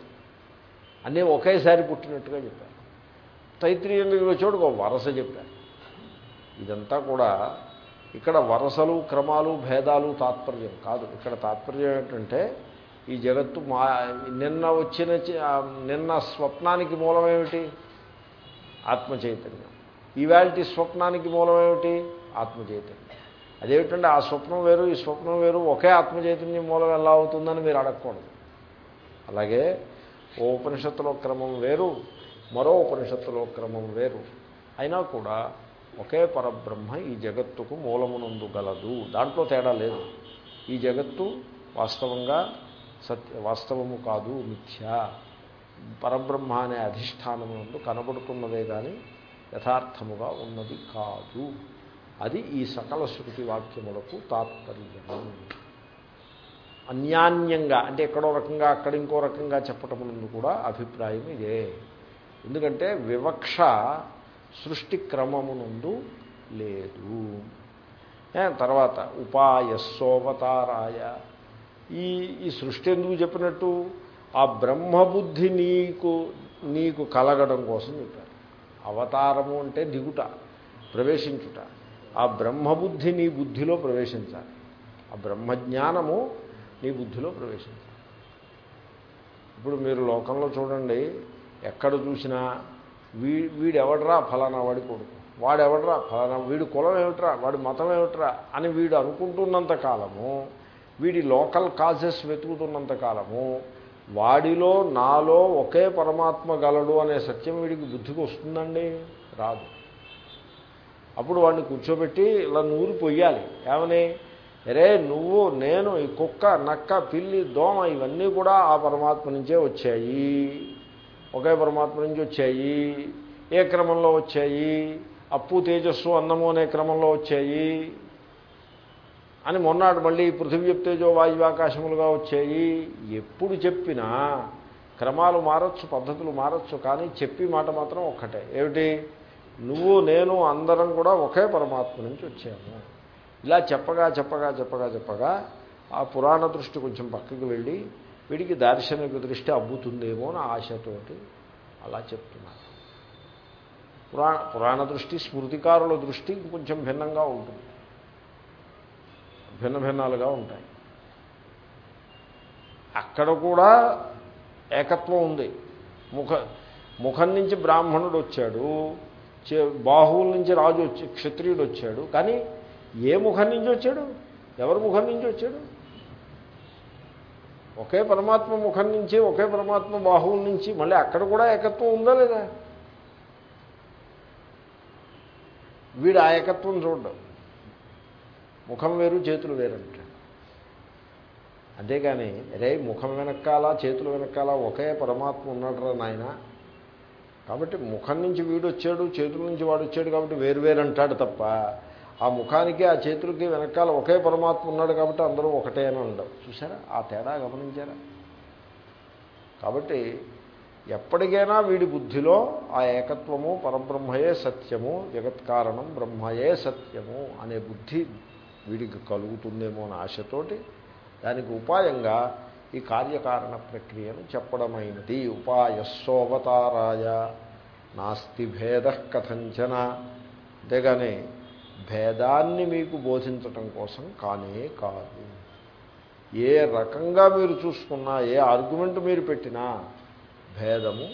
అన్నీ ఒకేసారి పుట్టినట్టుగా చెప్పారు. తైత్రీయంగా చోటుకు ఒక వరస చెప్పారు. ఇదంతా కూడా ఇక్కడ వరసలు క్రమాలు భేదాలు తాత్పర్యం కాదు. ఇక్కడ తాత్పర్యం ఏంటంటే ఈ జగత్తు మా నిన్న వచ్చిన నిన్న స్వప్నానికి మూలమేమిటి? ఆత్మ చైతన్యం ఈవాల్టి స్వప్నానికి మూలమేమిటి? ఆత్మ చైతన్యం అదేమిటంటే ఆ స్వప్నం వేరు ఈ స్వప్నం వేరు ఒకే ఆత్మ చైతన్యం మూలం ఎలా అవుతుందని మీరు అడగకూడదు. అలాగే ఓ ఉపనిషత్తులో క్రమం వేరు మరో ఉపనిషత్తులో క్రమం వేరు. అయినా కూడా ఒకే పరబ్రహ్మ ఈ జగత్తుకు మూలమునందు గలదు. దాంట్లో తేడా లేదు. ఈ జగత్తు వాస్తవంగా సత్య వాస్తవము కాదు మిథ్య. పరబ్రహ్మ అనే అధిష్టానమునందు కనబడుతున్నదే కానీ యథార్థముగా ఉన్నది కాదు. అది ఈ సకల శృతి వాక్యములకు తాత్పర్యము. అన్యాన్యంగా అంటే ఎక్కడో రకంగా అక్కడ ఇంకో రకంగా చెప్పటం నుండి కూడా అభిప్రాయం ఇదే. ఎందుకంటే వివక్ష సృష్టి క్రమమునందు లేదు. తర్వాత ఉపాయస్సోవతారాయ ఈ ఈ సృష్టి ఎందుకు చెప్పినట్టు? ఆ బ్రహ్మబుద్ధి నీకు నీకు కలగడం కోసం చెప్పారు. అవతారము అంటే దిగుట ప్రవేశించుట. ఆ బ్రహ్మబుద్ధి నీ బుద్ధిలో ప్రవేశించాలి. ఆ బ్రహ్మజ్ఞానము నీ బుద్ధిలో ప్రవేశించాలి. ఇప్పుడు మీరు లోకంలో చూడండి ఎక్కడ చూసినా వీ వీడెవడరా ఫలానా వాడి కొడుకు? వాడెవడరా ఫలానా వీడి కులం ఏమిట్రా వాడి మతం ఏమిట్రా అని వీడు అనుకుంటున్నంత కాలము వీడి లోకల్ కాజెస్ వెతుకుతున్నంత కాలము వాడిలో నాలో ఒకే పరమాత్మ గలడు అనే సత్యం వీడికి బుద్ధికి వస్తుందండి? రాదు. అప్పుడు వాడిని కూర్చోబెట్టి ఇలా నూరు పొయ్యాలి. ఏమని? అరే నువ్వు నేను ఈ కుక్క నక్క పిల్లి దోమ ఇవన్నీ కూడా ఆ పరమాత్మ నుంచే వచ్చాయి. ఒకే పరమాత్మ నుంచి వచ్చాయి. ఏ క్రమంలో వచ్చాయి? అప్పు తేజస్సు అన్నము అనే క్రమంలో వచ్చాయి. అని మొన్నాడు మళ్ళీ పృథివ్యప్తేజో వాయువాకాశములుగా వచ్చాయి ఎప్పుడు చెప్పినా క్రమాలు మారచ్చు పద్ధతులు మారచ్చు కానీ చెప్పి మాట మాత్రం ఒక్కటే. ఏమిటి? నువ్వు నేను అందరం కూడా ఒకే పరమాత్మ నుంచి వచ్చాము. ఇలా చెప్పగా చెప్పగా చెప్పగా చెప్పగా ఆ పురాణ దృష్టి కొంచెం పక్కకి వెళ్ళి వీడికి దార్శనిక దృష్టి అబ్బుతుందేమో అని ఆశతోటి అలా చెప్తున్నారు. పురాణ పురాణ దృష్టి స్మృతికారుల దృష్టి కొంచెం భిన్నంగా ఉంటుంది. భిన్న భిన్నాలుగా ఉంటాయి. అక్కడ కూడా ఏకత్వం ఉంది. ముఖ ముఖం నుంచి బ్రాహ్మణుడు వచ్చాడు బాహువుల నుంచి రాజు వచ్చి క్షత్రియుడు వచ్చాడు. కానీ ఏ ముఖం నుంచి వచ్చాడు? ఎవరి ముఖం నుంచి వచ్చాడు? ఒకే పరమాత్మ ముఖం నుంచి ఒకే పరమాత్మ బాహువుల నుంచి మళ్ళీ అక్కడ కూడా ఏకత్వం ఉందా లేదా? వీడు ఆ ఏకత్వం చూడడం. ముఖం వేరు చేతులు వేరంటాడు అంతేగాని రే ముఖం వెనకాల చేతులు వెనకాల ఒకే పరమాత్మ ఉన్నాడురా నాయన. కాబట్టి ముఖం నుంచి వీడు వచ్చాడు చేతుల నుంచి వాడు వచ్చాడు కాబట్టి వేరు వేరు అంటాడు తప్ప ఆ ముఖానికి ఆ చేతులకి వెనకాల ఒకే పరమాత్మ ఉన్నాడు కాబట్టి అందరూ ఒకటే అని ఉండవు. చూసారా ఆ తేడా గమనించారా? కాబట్టి ఎప్పటికైనా వీడి బుద్ధిలో ఆ ఏకత్వము పరబ్రహ్మయే సత్యము జగత్కారణం బ్రహ్మయే సత్యము అనే బుద్ధి వీడికి కలుగుతుందేమో అని ఆశతోటి దానికి ఉపాయంగా ఈ కార్యకారణ ప్రక్రియను చెప్పడమైనది. ఉపాయస్సోవతారాయ నాస్తి భేద కథంచన. అంతేగాని భేదాన్ని మీకు బోధించటం కోసం కానే కాదు. ఏ రకంగా మీరు చూసుకున్నా ఏ ఆర్గ్యుమెంట్ మీరు పెట్టినా భేదము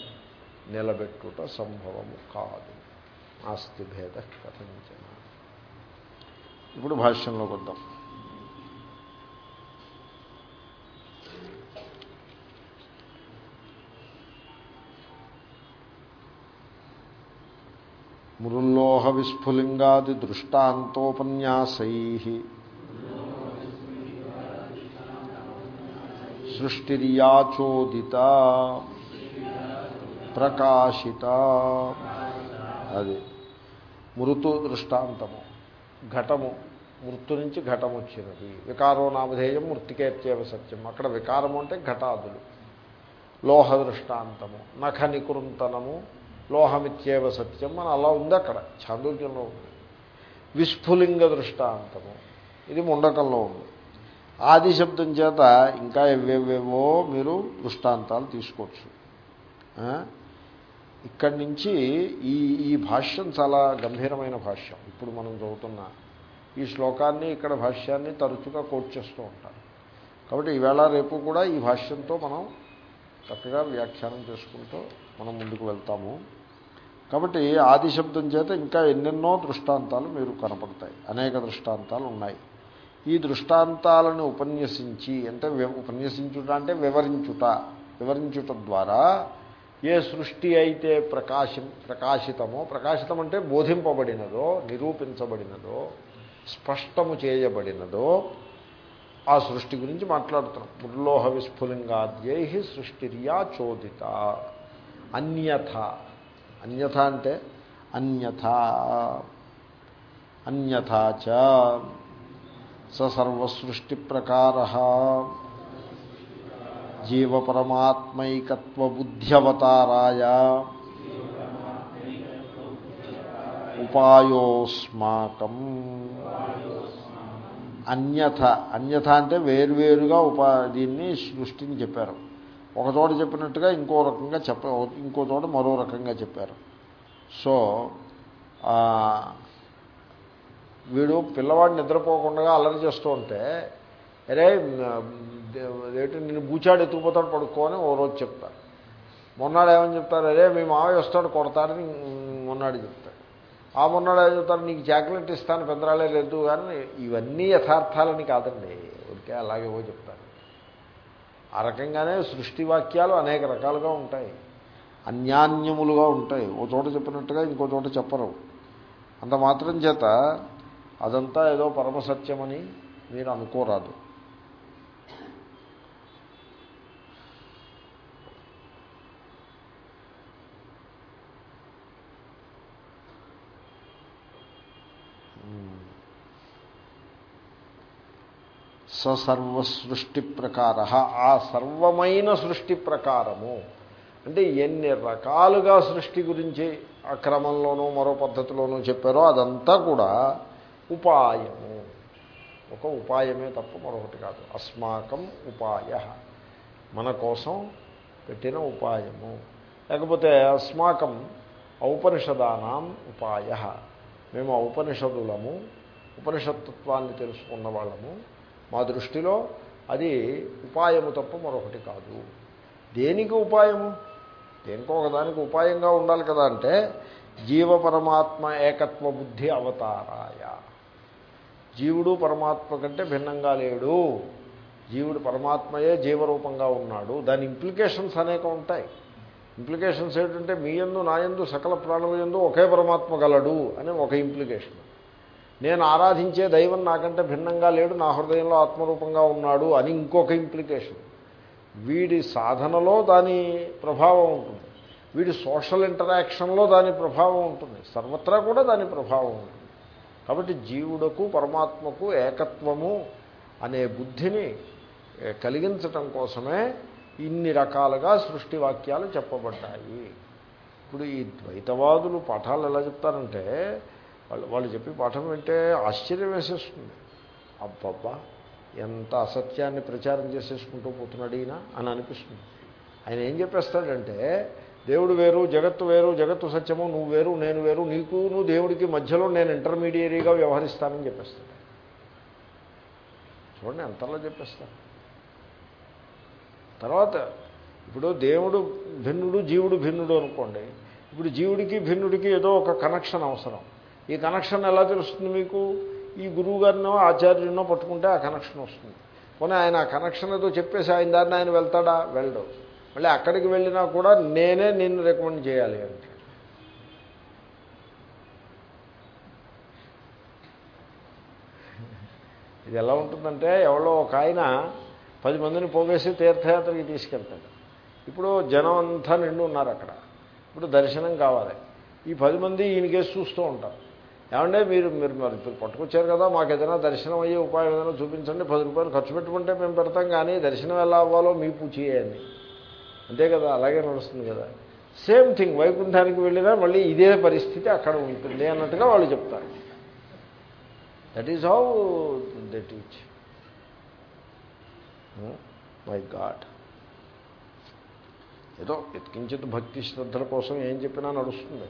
నిలబెట్టుట సంభవము కాదు. నాస్తి భేద కథంచన. ఇప్పుడు భాష్యంలోకి వద్దాం మృల్లోహ విస్ఫులింగాది దృష్టాంతోపన్యాసై సృష్టిర్యాచోదిత ప్రకాశిత అది మృతు దృష్టాంతము ఘటము. మృతు నుంచి ఘటం వచ్చినది వికారో నామధేయం మృతికేత్యేవ సత్యం. అక్కడ వికారము అంటే ఘటాదులు. లోహ దృష్టాంతము నఖ నికృంతనము లోహమిత్యేవ సత్యం అని అలా ఉంది అక్కడ. చాంద్రోగ్యంలో ఉంది. విస్ఫులింగ దృష్టాంతము. ఇది ముండకంలో ఉంది. ఆది శబ్దం చేత ఇంకా ఎవేవేవో మీరు దృష్టాంతాలు తీసుకోవచ్చు. ఇక్కడి నుంచి ఈ ఈ భాష్యం చాలా గంభీరమైన భాష్యం. ఇప్పుడు మనం చదువుతున్న ఈ శ్లోకాన్ని ఇక్కడ భాష్యాన్ని తరచుగా కోట్ చేస్తూ ఉంటారు. కాబట్టి ఈవేళ రేపు కూడా ఈ భాష్యంతో మనం చక్కగా వ్యాఖ్యానం చేసుకుంటూ మనం ముందుకు వెళ్తాము. కాబట్టి ఆది శబ్దం చేత ఇంకా ఎన్నెన్నో దృష్టాంతాలు మీరు కనపడతాయి. అనేక దృష్టాంతాలు ఉన్నాయి. ఈ దృష్టాంతాలను ఉపన్యసించి అంటే ఉపన్యసించుట అంటే వివరించుట వివరించుట ద్వారా ఏ సృష్టి అయితే ప్రకాశం ప్రకాశితమో ప్రకాశితం అంటే బోధింపబడినదో నిరూపించబడినదో స్పష్టము చేయబడినదో ఆ సృష్టి గురించి మాట్లాడుతున్నాం. పుర్లోహ విస్ఫులింగాద్యై సృష్టిర్యా చోదిత. అన్యథ. అన్యథ అంటే అన్యథ. అన్యథా చ. స సర్వసృష్టి ప్రకార జీవపరమాత్మైకత్వబుద్ధ్యవతారాయ. ఉపాయోస్మాకం. అన్యథ అన్యథ అంటే వేర్వేరుగా ఉపా దీన్ని సృష్టిని చెప్పారు. ఒక చోట చెప్పినట్టుగా ఇంకో రకంగా చెప్ప ఇంకో చోట మరో రకంగా చెప్పారు. సో వీడు పిల్లవాడు నిద్రపోకుండా అల్లరి చేస్తూ ఉంటే అరే ఏంటి నేను బూచాడు ఎత్తుకుపోతాడు పడుకోని ఓ రోజు చెప్తారు. మొన్నాడు ఏమని చెప్తారు? అరే మీ మావయ్య వస్తాడు కొడతాడని మొన్నాడు చెప్తాడు ఆ మొన్నాడు చదువుతారు నీకు చాక్లెట్ ఇస్తాను పెందరాలే లేదు కానీ ఇవన్నీ యథార్థాలని కాదండి. ఊరికే అలాగేవో చెప్తారు. ఆ రకంగానే సృష్టి వాక్యాలు అనేక రకాలుగా ఉంటాయి. అన్యాన్యములుగా ఉంటాయి. ఓ చోట చెప్పినట్టుగా ఇంకో చోట చెప్పరు. అంత మాత్రం చేత అదంతా ఏదో పరమసత్యమని మీరు అనుకోరాదు స సర్వసృష్టి ప్రకార ఆ సర్వమైన సృష్టి ప్రకారము అంటే ఎన్ని రకాలుగా సృష్టి గురించి ఆ క్రమంలోనూ మరో పద్ధతిలోనూ చెప్పారో అదంతా కూడా ఉపాయము. ఒక ఉపాయమే తప్ప మరొకటి కాదు. అస్మాకం ఉపాయ. మన కోసం పెట్టిన ఉపాయము. లేకపోతే అస్మాకం ఔపనిషదానాం ఉపాయ. మేము ఔపనిషదులము ఉపనిషత్తుత్వాన్ని తెలుసుకున్న వాళ్ళము. మా దృష్టిలో అది ఉపాయము తప్ప మరొకటి కాదు. దేనికి ఉపాయము? దేనికో ఒకదానికి ఉపాయంగా ఉండాలి కదా అంటే జీవ పరమాత్మ ఏకత్వ బుద్ధి అవతారాయ. జీవుడు పరమాత్మ కంటే భిన్నంగా లేడు. జీవుడు పరమాత్మయే జీవరూపంగా ఉన్నాడు. దాని ఇంప్లికేషన్స్ అనేక ఉంటాయి. ఇంప్లికేషన్స్ ఏంటంటే మీ యందు నా యందు సకల ప్రాణుల యందు ఒకే పరమాత్మ గలడు అని ఒక ఇంప్లికేషన్ నేను ఆరాధించే దైవం నాకంటే భిన్నంగా లేడు నా హృదయంలో ఆత్మరూపంగా ఉన్నాడు అని ఇంకొక ఇంప్లికేషన్ వీడి సాధనలో దాని ప్రభావం ఉంటుంది. వీడి సోషల్ ఇంటరాక్షన్లో దాని ప్రభావం ఉంటుంది. సర్వత్రా కూడా దాని ప్రభావం ఉంటుంది. కాబట్టి జీవుడకు పరమాత్మకు ఏకత్వము అనే బుద్ధిని కలిగించటం కోసమే ఇన్ని రకాలుగా సృష్టి వాక్యాలు చెప్పబడ్డాయి. ఇప్పుడు ఈ ద్వైతవాదులు పాఠాలు ఎలా చెప్తారంటే వాళ్ళు వాళ్ళు చెప్పి పాఠం వింటే ఆశ్చర్యం వేసేస్తుంది. అబ్బబ్బా ఎంత అసత్యాన్ని ప్రచారం చేసేసుకుంటూ పోతున్నాడు ఈయన అని అనిపిస్తుంది. ఆయన ఏం చెప్పేస్తాడంటే దేవుడు వేరు జగత్తు వేరు జగత్తు సత్యము నువ్వు వేరు నేను వేరు నీకు నువ్వు దేవుడికి మధ్యలో నేను ఇంటర్మీడియరీగా వ్యవహరిస్తానని చెప్పేస్తాడు. చూడండి అంతలో చెప్పేస్తాను తర్వాత ఇప్పుడు దేవుడు భిన్నుడు జీవుడు భిన్నుడు అనుకోండి. ఇప్పుడు జీవుడికి భిన్నుడికి ఏదో ఒక కనెక్షన్ అవసరం. ఈ కనెక్షన్ ఎలా తెలుస్తుంది మీకు? ఈ గురువు గారినో ఆచార్యుడినో పట్టుకుంటే ఆ కనెక్షన్ వస్తుంది. పోనీ ఆయన ఆ కనెక్షన్ ఏదో చెప్పేసి ఆయన దారిని ఆయన వెళ్తాడా? వెళ్ళడు. మళ్ళీ అక్కడికి వెళ్ళినా కూడా నేనే నిన్ను రికమెండ్ చేయాలి అంటే. ఇది ఎలా ఉంటుందంటే ఎవరో ఒక ఆయన పది మందిని పోగేసి తీర్థయాత్రకి తీసుకెళ్తాడు. ఇప్పుడు జనం అంతా నిండు ఉన్నారు అక్కడ. ఇప్పుడు దర్శనం కావాలి. ఈ పది మంది ఈయనకేసి చూస్తూ ఉంటారు. ఏమంటే మీరు మీరు మరి ఇప్పుడు పట్టుకొచ్చారు కదా మాకు ఏదైనా దర్శనం అయ్యే ఉపాయం ఏదైనా చూపించండి పది రూపాయలు ఖర్చు పెట్టుకుంటే మేము పెడతాం కానీ దర్శనం ఎలా అవ్వాలో మీ పూచేయండి అంతే కదా అలాగే నడుస్తుంది కదా. సేమ్ థింగ్ వైకుంఠానికి వెళ్ళినా మళ్ళీ ఇదే పరిస్థితి అక్కడ ఉంటుంది అన్నట్టుగా వాళ్ళు చెప్తారు. That is how that teach my God ఏదో ఎత్కించిత్ భక్తి శ్రద్ధల కోసం ఏం చెప్పినా నడుస్తుంది.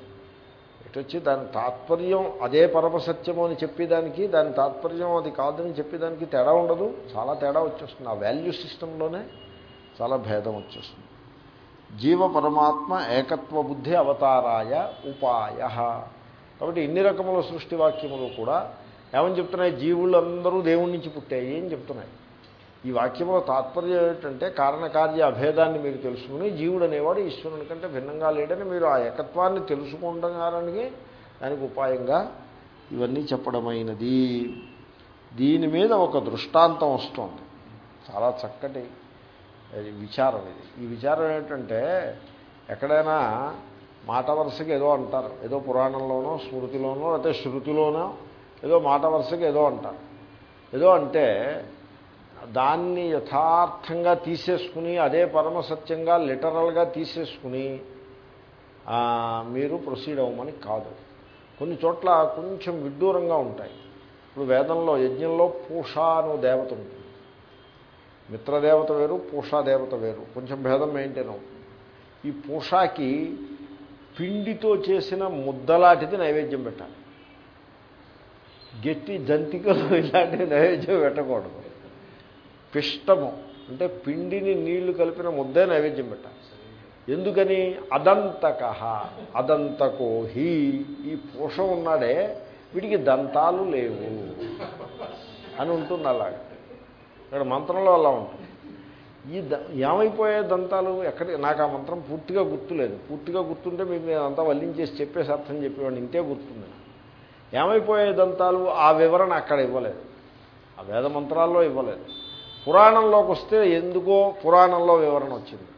వచ్చి దాని తాత్పర్యం అదే పరమసత్యము అని చెప్పేదానికి దాని తాత్పర్యం అది కాదని చెప్పేదానికి తేడా ఉండదు. చాలా తేడా వచ్చేస్తుంది. ఆ వాల్యూ సిస్టంలోనే చాలా భేదం వచ్చేస్తుంది. జీవ పరమాత్మ ఏకత్వ బుద్ధి అవతారాయ ఉపాయ. కాబట్టి ఇన్ని రకముల సృష్టి వాక్యములు కూడా ఏమని చెప్తున్నాయి? జీవులందరూ దేవుడి నుంచి పుట్టాయి అని చెప్తున్నాయి. ఈ వాక్యంలో తాత్పర్యం ఏమిటంటే కారణకార్య అభేదాన్ని మీరు తెలుసుకుని జీవుడు అనేవాడు ఈశ్వరుని కంటే భిన్నంగా లేడని మీరు ఆ ఏకత్వాన్ని తెలుసుకుంటున్నారని దానికి ఉపాయంగా ఇవన్నీ చెప్పడమైనది. దీని మీద ఒక దృష్టాంతం వస్తుంది. చాలా చక్కటి అది విచారం ఇది. ఈ విచారం ఏంటంటే ఎక్కడైనా మాట వరుసకి ఏదో అంటారు. ఏదో పురాణంలోనో స్మృతిలోనో లేకపోతే శృతిలోనో ఏదో మాట వరుసకి ఏదో అంటారు. ఏదో అంటే దాన్ని యథార్థంగా తీసేసుకుని అదే పరమసత్యంగా లిటరల్గా తీసేసుకుని మీరు ప్రొసీడ్ అవ్వమని కాదు. కొన్ని చోట్ల కొంచెం విడ్డూరంగా ఉంటాయి. ఇప్పుడు వేదంలో యజ్ఞంలో పూష అను దేవత ఉంటుంది. మిత్రదేవత వేరు పూషా దేవత వేరు. కొంచెం భేదం మెయింటైన్ అవుతుంది. ఈ పూషాకి పిండితో చేసిన ముద్దలాంటిది నైవేద్యం పెట్టాలి. గట్టి జంతికలు ఇలాంటివి నైవేద్యం పెట్టకూడదు. పిష్టము అంటే పిండిని నీళ్ళు కలిపిన ముద్దే నైవేద్యం పెట్టాలి. ఎందుకని? అదంతక అదంతకో హి. ఈ పోషం ఉన్నాడే వీడికి దంతాలు లేవు అని ఉంటుంది అలాగా. ఇక్కడ మంత్రంలో అలా ఉంటుంది. ఈ ద ఏమైపోయే దంతాలు? ఎక్కడ నాకు ఆ మంత్రం పూర్తిగా గుర్తులేదు. పూర్తిగా గుర్తుంటే మీకు నేను అంతా వల్లించేసి చెప్పేసి అర్థం చెప్పేవాడిని. ఇంతే గుర్తుంది. ఏమైపోయే దంతాలు? ఆ వివరణ అక్కడ ఇవ్వలేదు. ఆ వేద మంత్రాల్లో ఇవ్వలేదు. పురాణంలోకి వస్తే ఎందుకో పురాణంలో వివరణ వచ్చింది.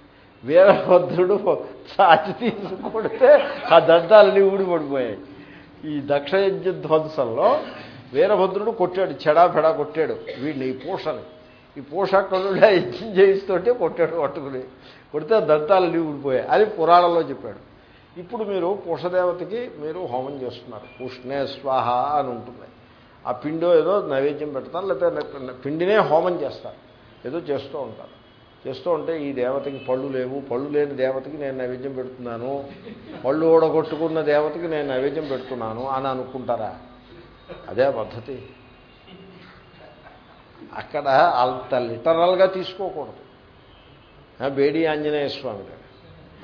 వీరభద్రుడు సాచి తీసుకొడితే ఆ దంతాలని ఊడిపడిపోయాయి ఈ దక్షయజ్ఞ ధ్వంసంలో వీరభద్రుడు కొట్టాడు చెడా పెడా కొట్టాడు వీడిని ఈ పూషని. ఈ పోషకుడు యజ్ఞం చేయిస్తుంటే కొట్టాడు పట్టుకుని. కొడితే దంతాలు ఊడిపోయాయి. అది పురాణంలో చెప్పాడు. ఇప్పుడు మీరు పూషదేవతకి మీరు హోమం చేస్తున్నారు. పూష్ణే స్వాహ అని ఉంటుంది. ఆ పిండో ఏదో నైవేద్యం పెడతారు లేకపోతే పిండినే హోమం చేస్తారు. ఏదో చేస్తూ ఉంటారు. చేస్తూ ఉంటే ఈ దేవతకి పళ్ళు లేవు. పళ్ళు లేని దేవతకి నేను నైవేద్యం పెడుతున్నాను. పళ్ళు ఓడగొట్టుకున్న దేవతకి నేను నైవేద్యం పెడుతున్నాను అని అనుకుంటారా? అదే పద్ధతి. అక్కడ అంత లిటరల్గా తీసుకోకూడదు. బేడీ ఆంజనేయ స్వామి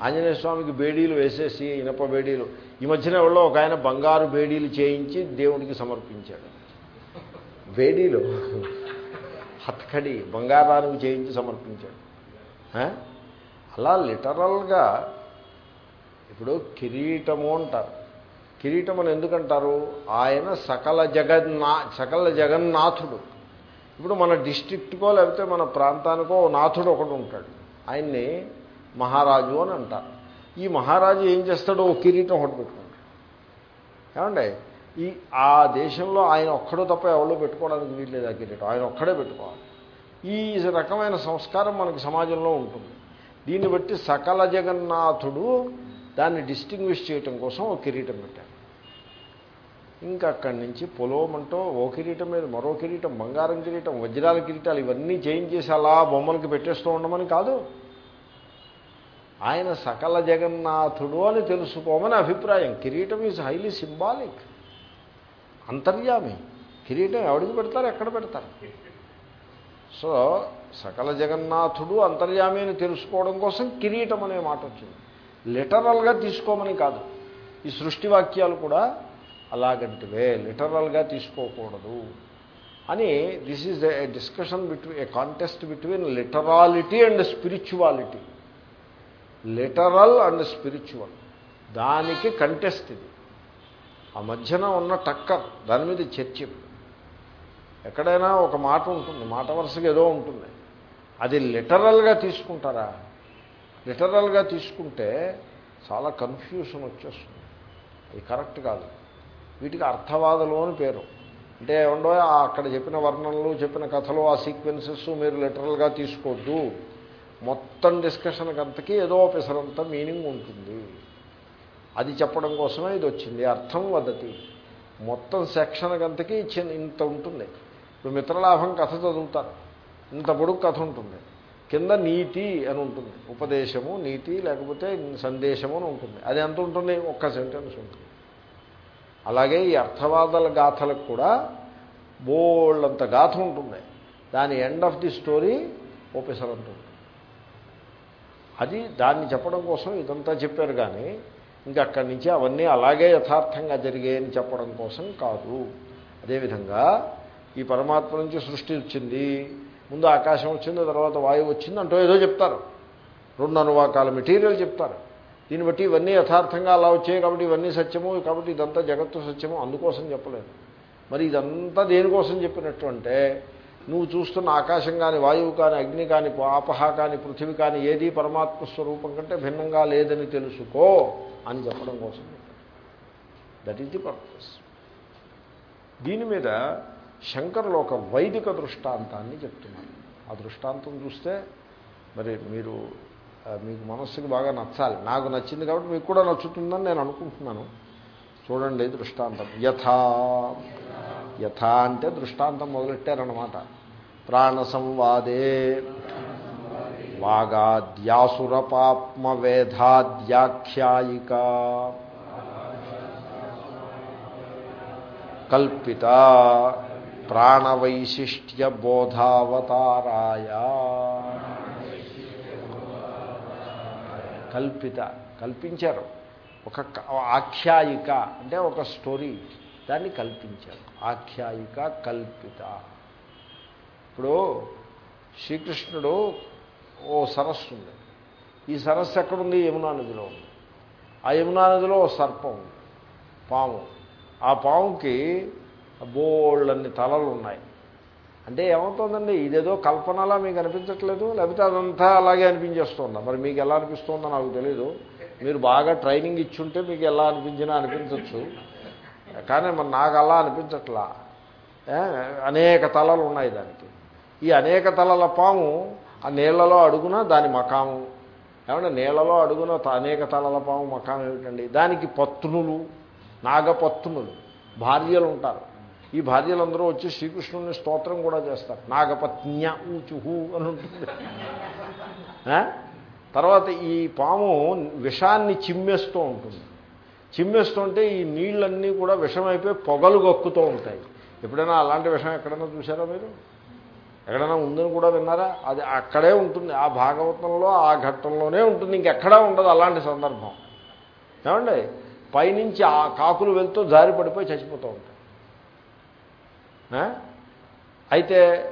ఆంజనేయ స్వామికి బేడీలు వేసేసి ఇనప బేడీలు. ఈ మధ్యన ఎవరో ఒక ఆయన బంగారు బేడీలు చేయించి దేవుడికి సమర్పించాడు. వేడిలో హత్కడి బంగారానికి చేయించి సమర్పించాడు. అలా లిటరల్గా ఇప్పుడు కిరీటము అంటారు. కిరీటం అని ఎందుకంటారు? ఆయన సకల జగన్నా సకల జగన్నాథుడు. ఇప్పుడు మన డిస్ట్రిక్ట్కో లేకపోతే మన ప్రాంతానికో నాథుడు ఒకడు ఉంటాడు. ఆయన్ని మహారాజు అని అంటారు. ఈ మహారాజు ఏం చేస్తాడో ఓ కిరీటం ఒకటి పెట్టుకుంటాడు. ఏమండి? ఈ ఆ దేశంలో ఆయన ఒక్కడో తప్ప ఎవరో పెట్టుకోవడానికి వీల్లేదు ఆ కిరీటం ఆయన ఒక్కడే పెట్టుకోవాలి. ఈ రకమైన సంస్కారం మనకి సమాజంలో ఉంటుంది. దీన్ని బట్టి సకల జగన్నాథుడు దాన్ని డిస్టింగ్విష్ చేయటం కోసం ఒక కిరీటం పెట్టారు ఇంకా అక్కడి నుంచి పొలోమంటో ఓ కిరీటం మీద మరో కిరీటం బంగారం కిరీటం వజ్రాల కిరీటాలు ఇవన్నీ చేంజ్ చేసి అలా బొమ్మలకి పెట్టేస్తూ ఉండమని కాదు. ఆయన సకల జగన్నాథుడు అని తెలుసుకోమని అభిప్రాయం. కిరీటం ఈజ్ హైలీ సింబాలిక్. అంతర్యామి. కిరీటం ఎవడికి పెడతారు? ఎక్కడ పెడతారు? సో సకల జగన్నాథుడు అంతర్యామి అని తెలుసుకోవడం కోసం కిరీటం అనే మాట వచ్చింది. లిటరల్గా తీసుకోమని కాదు. ఈ సృష్టి వాక్యాలు కూడా అలాగంటివే. లిటరల్గా తీసుకోకూడదు అని this is a discussion between a contest between literality and spirituality literal and spiritual. దానికి కంటెస్ట్ ఇది. ఆ మధ్యన ఉన్న టక్కర్ దాని మీద చర్చ. ఎక్కడైనా ఒక మాట ఉంటుంది మాట వరుసగా ఏదో ఉంటుంది. అది లిటరల్గా తీసుకుంటారా? లిటరల్గా తీసుకుంటే చాలా కన్ఫ్యూషన్ వచ్చేస్తుంది. అది కరెక్ట్ కాదు. వీటికి అర్థవాదలు అని పేరు. అంటే ఏమండో అక్కడ చెప్పిన వర్ణనలు చెప్పిన కథలు ఆ సీక్వెన్సెస్ మీరు లిటరల్గా తీసుకోవద్దు మొత్తం డిస్కషన్కి అంతకీ ఏదో పిసరంత మీనింగ్ ఉంటుంది. అది చెప్పడం కోసమే ఇది వచ్చింది. అర్థం వదతి. మొత్తం సెక్షన్ గంతకి చిన్న ఇంత ఉంటుంది. ఇప్పుడు మిత్రలాభం కథ చదువుతారు ఇంత పొడుగు కథ ఉంటుంది. కింద నీతి అని ఉంటుంది. ఉపదేశము నీతి లేకపోతే సందేశము అని ఉంటుంది. అది ఎంత ఉంటుంది? ఒక్క సెంటెన్స్ ఉంటుంది. అలాగే ఈ అర్థవాదాల గాథలకు కూడా బోళ్ళంత గాథ ఉంటుంది. దాని ఎండ్ ఆఫ్ ది స్టోరీ ఓపెసర్ అంటుంది అది దాన్ని చెప్పడం కోసం ఇదంతా చెప్పారు కానీ ఇంకా అక్కడి నుంచి అవన్నీ అలాగే యథార్థంగా జరిగాయని చెప్పడం కోసం కాదు. అదేవిధంగా ఈ పరమాత్మ నుంచి సృష్టి వచ్చింది ముందు ఆకాశం వచ్చింది తర్వాత వాయువు వచ్చింది అంటూ ఏదో చెప్తారు. రెండు అనువాకాల మెటీరియల్ చెప్తారు. దీన్ని బట్టి ఇవన్నీ యథార్థంగా అలా వచ్చాయి కాబట్టి ఇవన్నీ సత్యము కాబట్టి ఇదంతా జగత్తు సత్యము అందుకోసం చెప్పలేదు. మరి ఇదంతా దేనికోసం చెప్పినట్టు అంటే నువ్వు చూస్తున్న ఆకాశం కానీ వాయువు కానీ అగ్ని కానీ ఆపహ కానీ పృథివీ కానీ ఏది పరమాత్మ స్వరూపం కంటే భిన్నంగా లేదని తెలుసుకో. అని చెప్పడం కోసం. దట్ ఈజ్ ది పర్పస్ దీని మీద శంకరులు ఒక వైదిక దృష్టాంతాన్ని చెప్తున్నారు. ఆ దృష్టాంతం చూస్తే మరి మీరు మీకు మనస్సుకి బాగా నచ్చాలి. నాకు నచ్చింది కాబట్టి మీకు కూడా నచ్చుతుందని నేను అనుకుంటున్నాను. చూడండి దృష్టాంతం. యథా. యథా అంటే దృష్టాంతం మొదలెట్టారనమాట ప్రాణ సంవాదే వాగాద్యాసురపాప్మవేధాద్యాఖ్యాయిక కల్పిత ప్రాణవైశిష్ట్య బోధావతారాయ కల్పిత కల్పించారు ఒక ఆఖ్యాయిక అంటే ఒక స్టోరీ దాన్ని కల్పించారు. ఆఖ్యాయిక కల్పిత. ఇప్పుడు శ్రీకృష్ణుడు ఓ సరస్సు ఉంది. ఈ సరస్సు ఎక్కడుంది యమునా నదిలో ఉంది. ఆ యమునా నదిలో ఓ సర్పం ఉంది. పాము. ఆ పాముకి బోళ్ళన్ని తలలు ఉన్నాయి. అంటే ఏమవుతుందండి? ఇదేదో కల్పనలా మీకు అనిపించట్లేదు? లేకపోతే అదంతా అలాగే అనిపించేస్తుందా? మరి మీకు ఎలా అనిపిస్తుందో నాకు తెలీదు. మీరు బాగా ట్రైనింగ్ ఇచ్చుంటే మీకు ఎలా అనిపించినా అనిపించవచ్చు కానీ మరి నాకు అలా అనిపించట్లా. అనేక తలలు ఉన్నాయి దానికి. ఈ అనేక తలల పాము ఆ నీళ్ళలో అడుగున దాని మకాము. ఏమంటే నీళ్ళలో అడుగున త- అనేక తలల పాము మకాం ఏమిటండి? దానికి పత్నులు నాగపత్నులు భార్యలు ఉంటారు. ఈ భార్యలందరూ వచ్చి శ్రీకృష్ణుని స్తోత్రం కూడా చేస్తారు. నాగపత్న్య ఊచుహు అని ఉంటుంది. తర్వాత ఈ పాము విషాన్ని చిమ్మేస్తూ ఉంటుంది. చిమ్మేస్తుంటే ఈ నీళ్ళన్నీ కూడా విషమైపోయి పొగలు గక్కుతూ ఉంటాయి. ఎప్పుడైనా అలాంటి విషయం ఎక్కడైనా చూసారా మీరు? ఎక్కడైనా ఉందని కూడా విన్నారా? అది అక్కడే ఉంటుంది. ఆ భాగవతంలో ఆ ఘట్టంలోనే ఉంటుంది. ఇంకెక్కడా ఉండదు అలాంటి సందర్భం. ఏమండి? పైనుంచి ఆ కాకులు వెళ్తూ జారి పడిపోయి చచ్చిపోతూ ఉంటాయి అయితే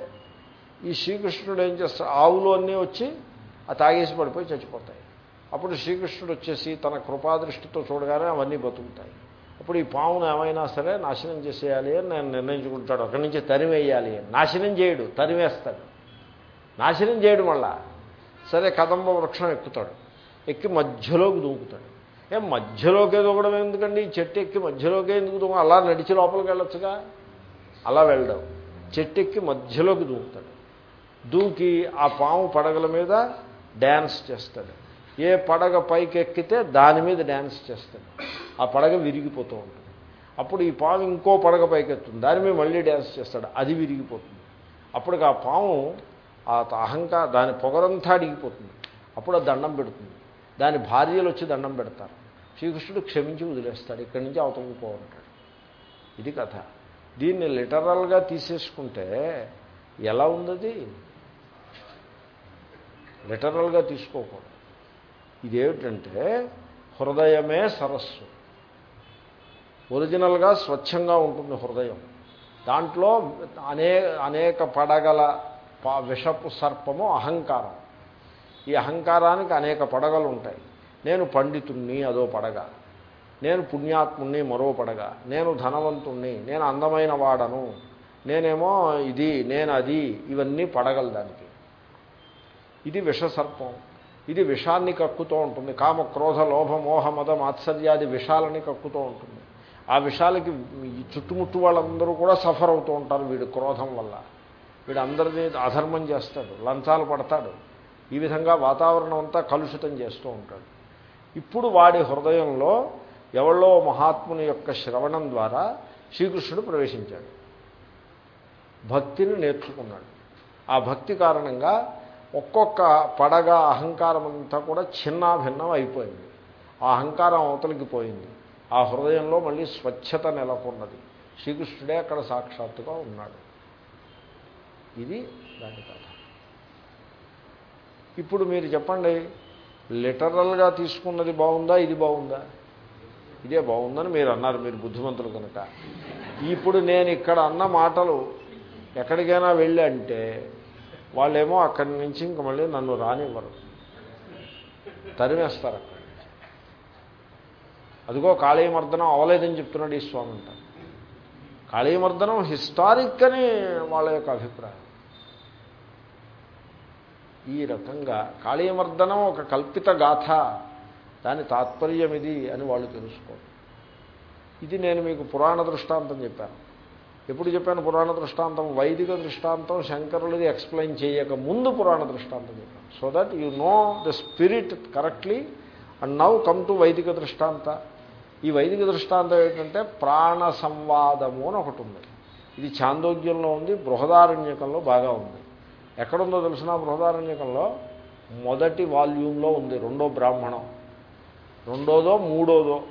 ఈ శ్రీకృష్ణుడు ఏం చేస్తాడు? ఆవులు అన్నీ వచ్చి ఆ తాగేసి పడిపోయి చచ్చిపోతాయి. అప్పుడు శ్రీకృష్ణుడు వచ్చేసి తన కృపాదృష్టితో చూడగానే అవన్నీ బతుకుతాయి. అప్పుడు ఈ పామును ఏమైనా సరే నాశనం చేసేయాలి అని నేను నిర్ణయించుకుంటాడు. అక్కడి నుంచి తరివేయాలి అని నాశనం చేయడు తరిమేస్తాడు. నాశనం చేయడు మళ్ళా. సరే కదంబ వృక్షం ఎక్కుతాడు. ఎక్కి మధ్యలోకి దూకుతాడు. ఏం మధ్యలోకే దూకడం ఎందుకండి? చెట్టు ఎక్కి మధ్యలోకే ఎందుకు దూకం అలా నడిచి లోపలికి వెళ్ళొచ్చుగా? అలా వెళ్ళడం. చెట్టు ఎక్కి మధ్యలోకి దూకుతాడు. దూకి ఆ పాము పడగల మీద డ్యాన్స్ చేస్తాడు. ఏ పడగ పైకి ఎక్కితే దాని మీద డ్యాన్స్ చేస్తాడు. ఆ పడగ విరిగిపోతూ ఉంటుంది. అప్పుడు ఈ పాము ఇంకో పడగ పైకెత్తుంది. దాని మీద మళ్ళీ డ్యాన్స్ చేస్తాడు. అది విరిగిపోతుంది. అప్పటికి ఆ పాము ఆ అహంకార దాని పొగరంతా అడిగిపోతుంది. అప్పుడు ఆ దండం పెడుతుంది. దాని భార్యలు వచ్చి దండం పెడతారు. శ్రీకృష్ణుడు క్షమించి వదిలేస్తాడు. ఇక్కడి నుంచి అవతలకు పోఉంటాడు ఇది కథ. దీన్ని లిటరల్గా తీసేసుకుంటే ఎలా ఉందది? లిటరల్గా తీసుకోకూడదు. ఇదేమిటంటే హృదయమే సరస్సు. ఒరిజినల్గా స్వచ్ఛంగా ఉంటుంది హృదయం. దాంట్లో అనే అనేక పడగల ప- విషపు సర్పము అహంకారం. ఈ అహంకారానికి అనేక పడగలు ఉంటాయి. నేను పండితుణ్ణి అదో పడగ. నేను పుణ్యాత్ముణ్ణి మరో పడగ. నేను ధనవంతుణ్ణి నేను అందమైన వాడను. నేనేమో ఇది నేను అది ఇవన్నీ పడగలు దానికి. ఇది విషసర్పం. ఇది విషాన్ని కక్కుతూ ఉంటుంది. కామ క్రోధ లోభ మోహ మద మాత్సర్యాది విషాలని కక్కుతూ ఉంటుంది. ఆ విషయాలకి చుట్టుముట్టు వాళ్ళందరూ కూడా సఫర్ అవుతూ ఉంటారు వీడి క్రోధం వల్ల. వీడు అందరినీ అధర్మం చేస్తాడు లంచాలు పడతాడు. ఈ విధంగా వాతావరణం అంతా కలుషితం చేస్తూ ఉంటాడు. ఇప్పుడు వాడి హృదయంలో ఎవళ్ళో మహాత్ముని యొక్క శ్రవణం ద్వారా శ్రీకృష్ణుడు ప్రవేశించాడు. భక్తిని నేర్చుకున్నాడు. ఆ భక్తి కారణంగా ఒక్కొక్క పడగ అహంకారం అంతా కూడా చిన్నాభిన్నం అయిపోయింది. ఆ అహంకారం అవతలికి పోయింది. ఆ హృదయంలో మళ్ళీ స్వచ్ఛత నెలకొన్నది. శ్రీకృష్ణుడే అక్కడ సాక్షాత్తుగా ఉన్నాడు. ఇది దాని కథ. ఇప్పుడు మీరు చెప్పండి లిటరల్గా తీసుకున్నది బాగుందా ఇది బాగుందా? ఇదే బాగుందని మీరు అన్నారు మీరు బుద్ధిమంతులు కనుక. ఇప్పుడు నేను ఇక్కడ అన్న మాటలు ఎక్కడికైనా వెళ్ళి అంటే వాళ్ళేమో అక్కడి నుంచి ఇంక మళ్ళీ నన్ను రానివ్వరు. తరిమేస్తారు అదిగో కాళీమర్దనం అవలేదని చెప్తున్నాడు ఈ స్వామి అంటారు. కాళీమర్దనం హిస్టారిక్ అని వాళ్ళ యొక్క అభిప్రాయం. ఈ రకంగా కాళీమర్దనం ఒక కల్పిత గాథ దాని తాత్పర్యం ఇది అని వాళ్ళు తెలుసుకోరు. ఇది నేను మీకు పురాణ దృష్టాంతం చెప్పాను. ఎప్పుడు చెప్పాను పురాణ దృష్టాంతం? వైదిక దృష్టాంతం శంకరులది ఎక్స్ప్లెయిన్ చేయక ముందు పురాణ దృష్టాంతం చెప్పాను. So that you know the spirit correctly and now come to వైదిక దృష్టాంత. ఈ వైదిక దృష్టాంతం ఏంటంటే ప్రాణ సంవాదము అని ఒకటి ఉంది. ఇది చాందోగ్యంలో ఉంది బృహదారణ్యకంలో బాగా ఉంది. ఎక్కడుందో తెలిసిన బృహదారణ్యకంలో మొదటి వాల్యూమ్లో ఉంది రెండో బ్రాహ్మణం. రెండోదో మూడోదో.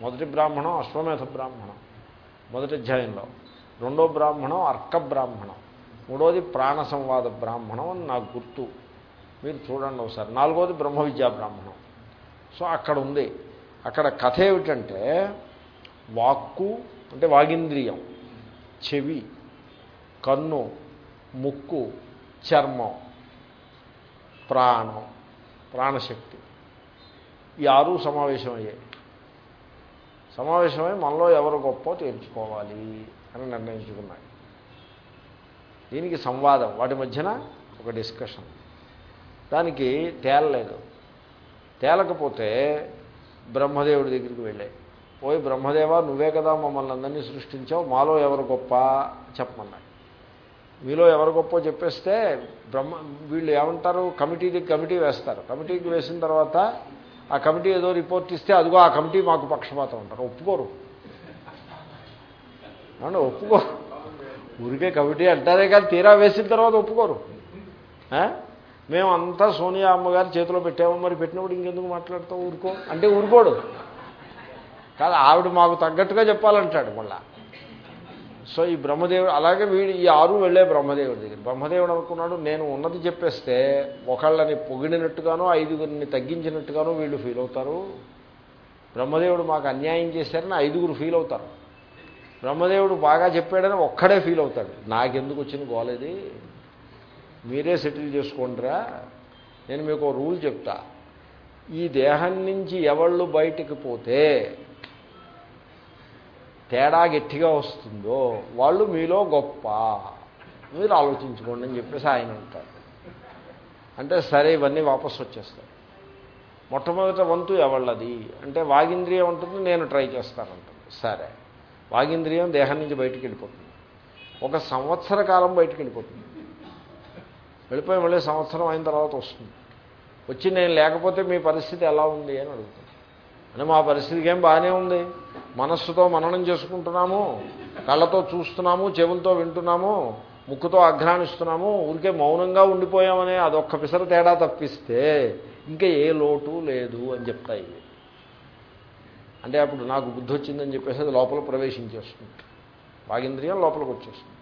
మొదటి బ్రాహ్మణం అశ్వమేధ బ్రాహ్మణం మొదటి అధ్యాయంలో. రెండో బ్రాహ్మణం అర్క బ్రాహ్మణం మూడోది ప్రాణ సంవాద బ్రాహ్మణం అని నాకు గుర్తు. మీరు చూడండి ఒకసారి. నాలుగోది బ్రహ్మ విద్యా బ్రాహ్మణం. సో అక్కడ ఉంది. అక్కడ కథ ఏమిటంటే వాక్కు అంటే వాగింద్రియం చెవి కన్ను ముక్కు చర్మం ప్రాణం ప్రాణశక్తి. ఈ ఆరు సమావేశమయ్యాయి. సమావేశమై మనలో ఎవరు గొప్ప తేల్చుకోవాలి అని నిర్ణయించుకున్నాయి. దీనికి సంవాదం వాటి మధ్యన ఒక డిస్కషన్. దానికి తేలలేదు. తేలకపోతే బ్రహ్మదేవుడి దగ్గరికి వెళ్ళాయి పోయి బ్రహ్మదేవ నువ్వే కదా మమ్మల్ని అందరినీ సృష్టించావు మాలో ఎవరు గొప్ప చెప్పమన్నాడు. మీలో ఎవరు గొప్ప చెప్పేస్తే బ్రహ్మ వీళ్ళు ఏమంటారు? కమిటీకి కమిటీ వేస్తారు. కమిటీకి వేసిన తర్వాత ఆ కమిటీ ఏదో రిపోర్ట్ ఇస్తే అదిగో ఆ కమిటీ మాకు పక్షపాతం ఉంటారు ఒప్పుకోరు. అంటే ఒప్పుకో ఊరికే కమిటీ అంటారే కానీ తీరా వేసిన తర్వాత ఒప్పుకోరు. మేమంతా సోనియా అమ్మగారి చేతిలో పెట్టాము. మరి పెట్టినప్పుడు ఇంకెందుకు మాట్లాడతావు? ఊరుకో. అంటే ఊరుకోడు. కాదు ఆవిడ మాకు తగ్గట్టుగా చెప్పాలంటాడు మళ్ళా. సో ఈ బ్రహ్మదేవుడు అలాగే వీడు ఈ ఆరు వెళ్ళే బ్రహ్మదేవుడి దగ్గర. బ్రహ్మదేవుడు అనుకున్నాడు నేను ఉన్నది చెప్పేస్తే ఒకళ్ళని పొగిడినట్టుగానో ఐదుగురిని తగ్గించినట్టుగానో వీళ్ళు ఫీల్ అవుతారు. బ్రహ్మదేవుడు మాకు అన్యాయం చేశారని ఐదుగురు ఫీల్ అవుతారు. బ్రహ్మదేవుడు బాగా చెప్పాడని ఒక్కడే ఫీల్ అవుతాడు. నాకెందుకు వచ్చిన గోలేది? మీరే సెటిల్ చేసుకోండిరా. నేను మీకు ఒక రూల్ చెప్తా. ఈ దేహం నుంచి ఎవళ్ళు బయటికి పోతే తేడా గట్టిగా వస్తుందో వాళ్ళు మీలో గొప్ప. మీరు ఆలోచించుకోండి అని చెప్పేసి ఆయన అంటారు అంటే సరే ఇవన్నీ వాపసు వచ్చేస్తాయి. మొట్టమొదట వంతు ఎవళ్ళది? అంటే వాగింద్రియం ఉంటుంది నేను ట్రై చేస్తానంటుంది. సరే. వాగింద్రియం దేహం నుంచి బయటికి వెళ్ళిపోతుంది. ఒక సంవత్సర కాలం బయటికి వెళ్ళిపోతుంది. వెళ్ళిపోయి మళ్ళీ సంవత్సరం అయిన తర్వాత వస్తుంది. వచ్చి నేను లేకపోతే మీ పరిస్థితి ఎలా ఉంది అని అడుగుతాను అంటే మా పరిస్థితికి ఏం బాగానే ఉంది. మనస్సుతో మననం చేసుకుంటున్నాము కళ్ళతో చూస్తున్నాము చెవులతో వింటున్నాము ముక్కుతో అఘ్రాణిస్తున్నాము ఊరికే మౌనంగా ఉండిపోయామనే అదొక్క పిసర తేడా తప్పిస్తే ఇంకా ఏ లోటు లేదు అని చెప్తాయి అంటే అప్పుడు నాకు బుద్ధి వచ్చిందని చెప్పేసి అది లోపల ప్రవేశించేస్తుంది. వాగింద్రియం లోపలికి వచ్చేస్తుంది.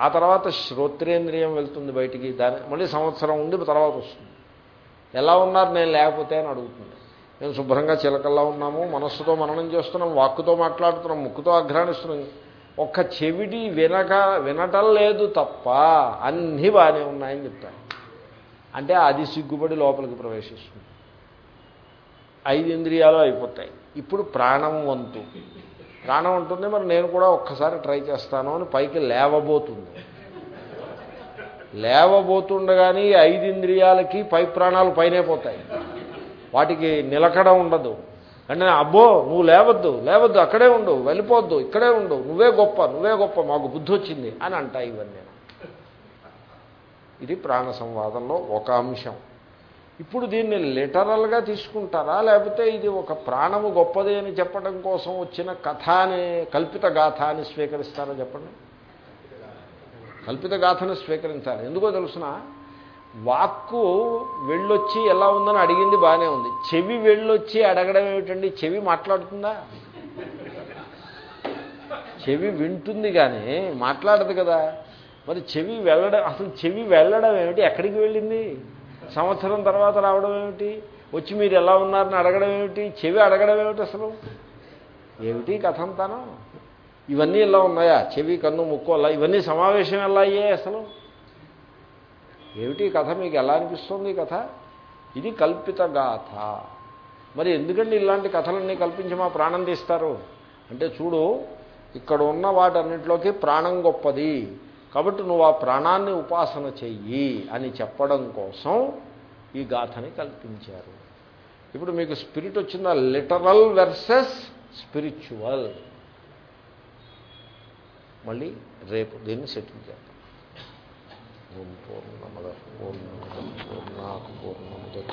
ఆ తర్వాత శ్రోత్రేంద్రియం వెళ్తుంది బయటికి. దాని మళ్ళీ సంవత్సరం ఉండి తర్వాత వస్తుంది. ఎలా ఉన్నారు నేను లేకపోతే అని అడుగుతుంది. మేము శుభ్రంగా చిలకల్లా ఉన్నాము మనస్సుతో మననం చేస్తున్నాం వాక్కుతో మాట్లాడుతున్నాం ముక్కుతో అఘ్రాణిస్తున్నాం. ఒక్క చెవిటి వినక వినటం లేదు తప్ప అన్నీ బాగానే ఉన్నాయని చెప్తాను అంటే అది సిగ్గుపడి లోపలికి ప్రవేశిస్తుంది. ఐదు ఇంద్రియాలు అయిపోతాయి. ఇప్పుడు ప్రాణం వంతు. ప్రాణం ఉంటుంది మరి నేను కూడా ఒక్కసారి ట్రై చేస్తాను అని పైకి లేవబోతుంది. లేవబోతుండగానే ఐదు ఇంద్రియాలకి పై ప్రాణాలు పైనే పోతాయి. వాటికి నిలకడ ఉండదు. అంటే అబ్బో నువ్వు లేవద్దు లేవద్దు అక్కడే ఉండు వెళ్ళిపోద్దు ఇక్కడే ఉండు నువ్వే గొప్ప నువ్వే గొప్ప మాకు బుద్ధి వచ్చింది అని అంటాయి ఇవన్నీ. ఇది ప్రాణ సంవాదంలో ఒక అంశం. ఇప్పుడు దీన్ని లిటరల్గా తీసుకుంటారా? లేకపోతే ఇది ఒక ప్రాణము గొప్పది అని చెప్పడం కోసం వచ్చిన కథ అని కల్పిత గాథ అని స్వీకరిస్తారా చెప్పండి? కల్పిత గాథను స్వీకరించాలి. ఎందుకో తెలుసిన వాక్కు వెళ్ళొచ్చి ఎలా ఉందని అడిగింది బాగానే ఉంది. చెవి వెళ్ళొచ్చి అడగడం ఏమిటండి? చెవి మాట్లాడుతుందా? చెవి వింటుంది కానీ మాట్లాడదు కదా. మరి చెవి వెళ్ళడం అసలు చెవి వెళ్ళడం ఏమిటి? ఎక్కడికి వెళ్ళింది? సంవత్సరం తర్వాత రావడం ఏమిటి? వచ్చి మీరు ఎలా ఉన్నారని అడగడం ఏమిటి? చెవి అడగడం ఏమిటి అసలు? ఏమిటి కథ ఇవన్నీ ఇలా ఉన్నాయా? చెవి కన్ను ముక్కు అలా ఇవన్నీ సమావేశం ఎలా అయ్యాయి అసలు? ఏమిటి కథ? మీకు ఎలా అనిపిస్తుంది కథ? ఇది కల్పిత గాథ. మరి ఎందుకండి ఇలాంటి కథలన్నీ కల్పించి మా ప్రాణం తీస్తారు? అంటే చూడు ఇక్కడ ఉన్న వాటన్నింటిలోకి ప్రాణం గొప్పది. కాబట్టి నువ్వు ఆ ప్రాణాన్ని ఉపాసన చెయ్యి అని చెప్పడం కోసం ఈ గాథని కల్పించారు. ఇప్పుడు మీకు స్పిరిట్ వచ్చిందా? Literal versus spiritual. మళ్ళీ రేపు దీన్ని సెటిల్ చేద్దాం. ఓం పూర్ణమద పూర్ణ పూర్ణ పూర్ణముద్యే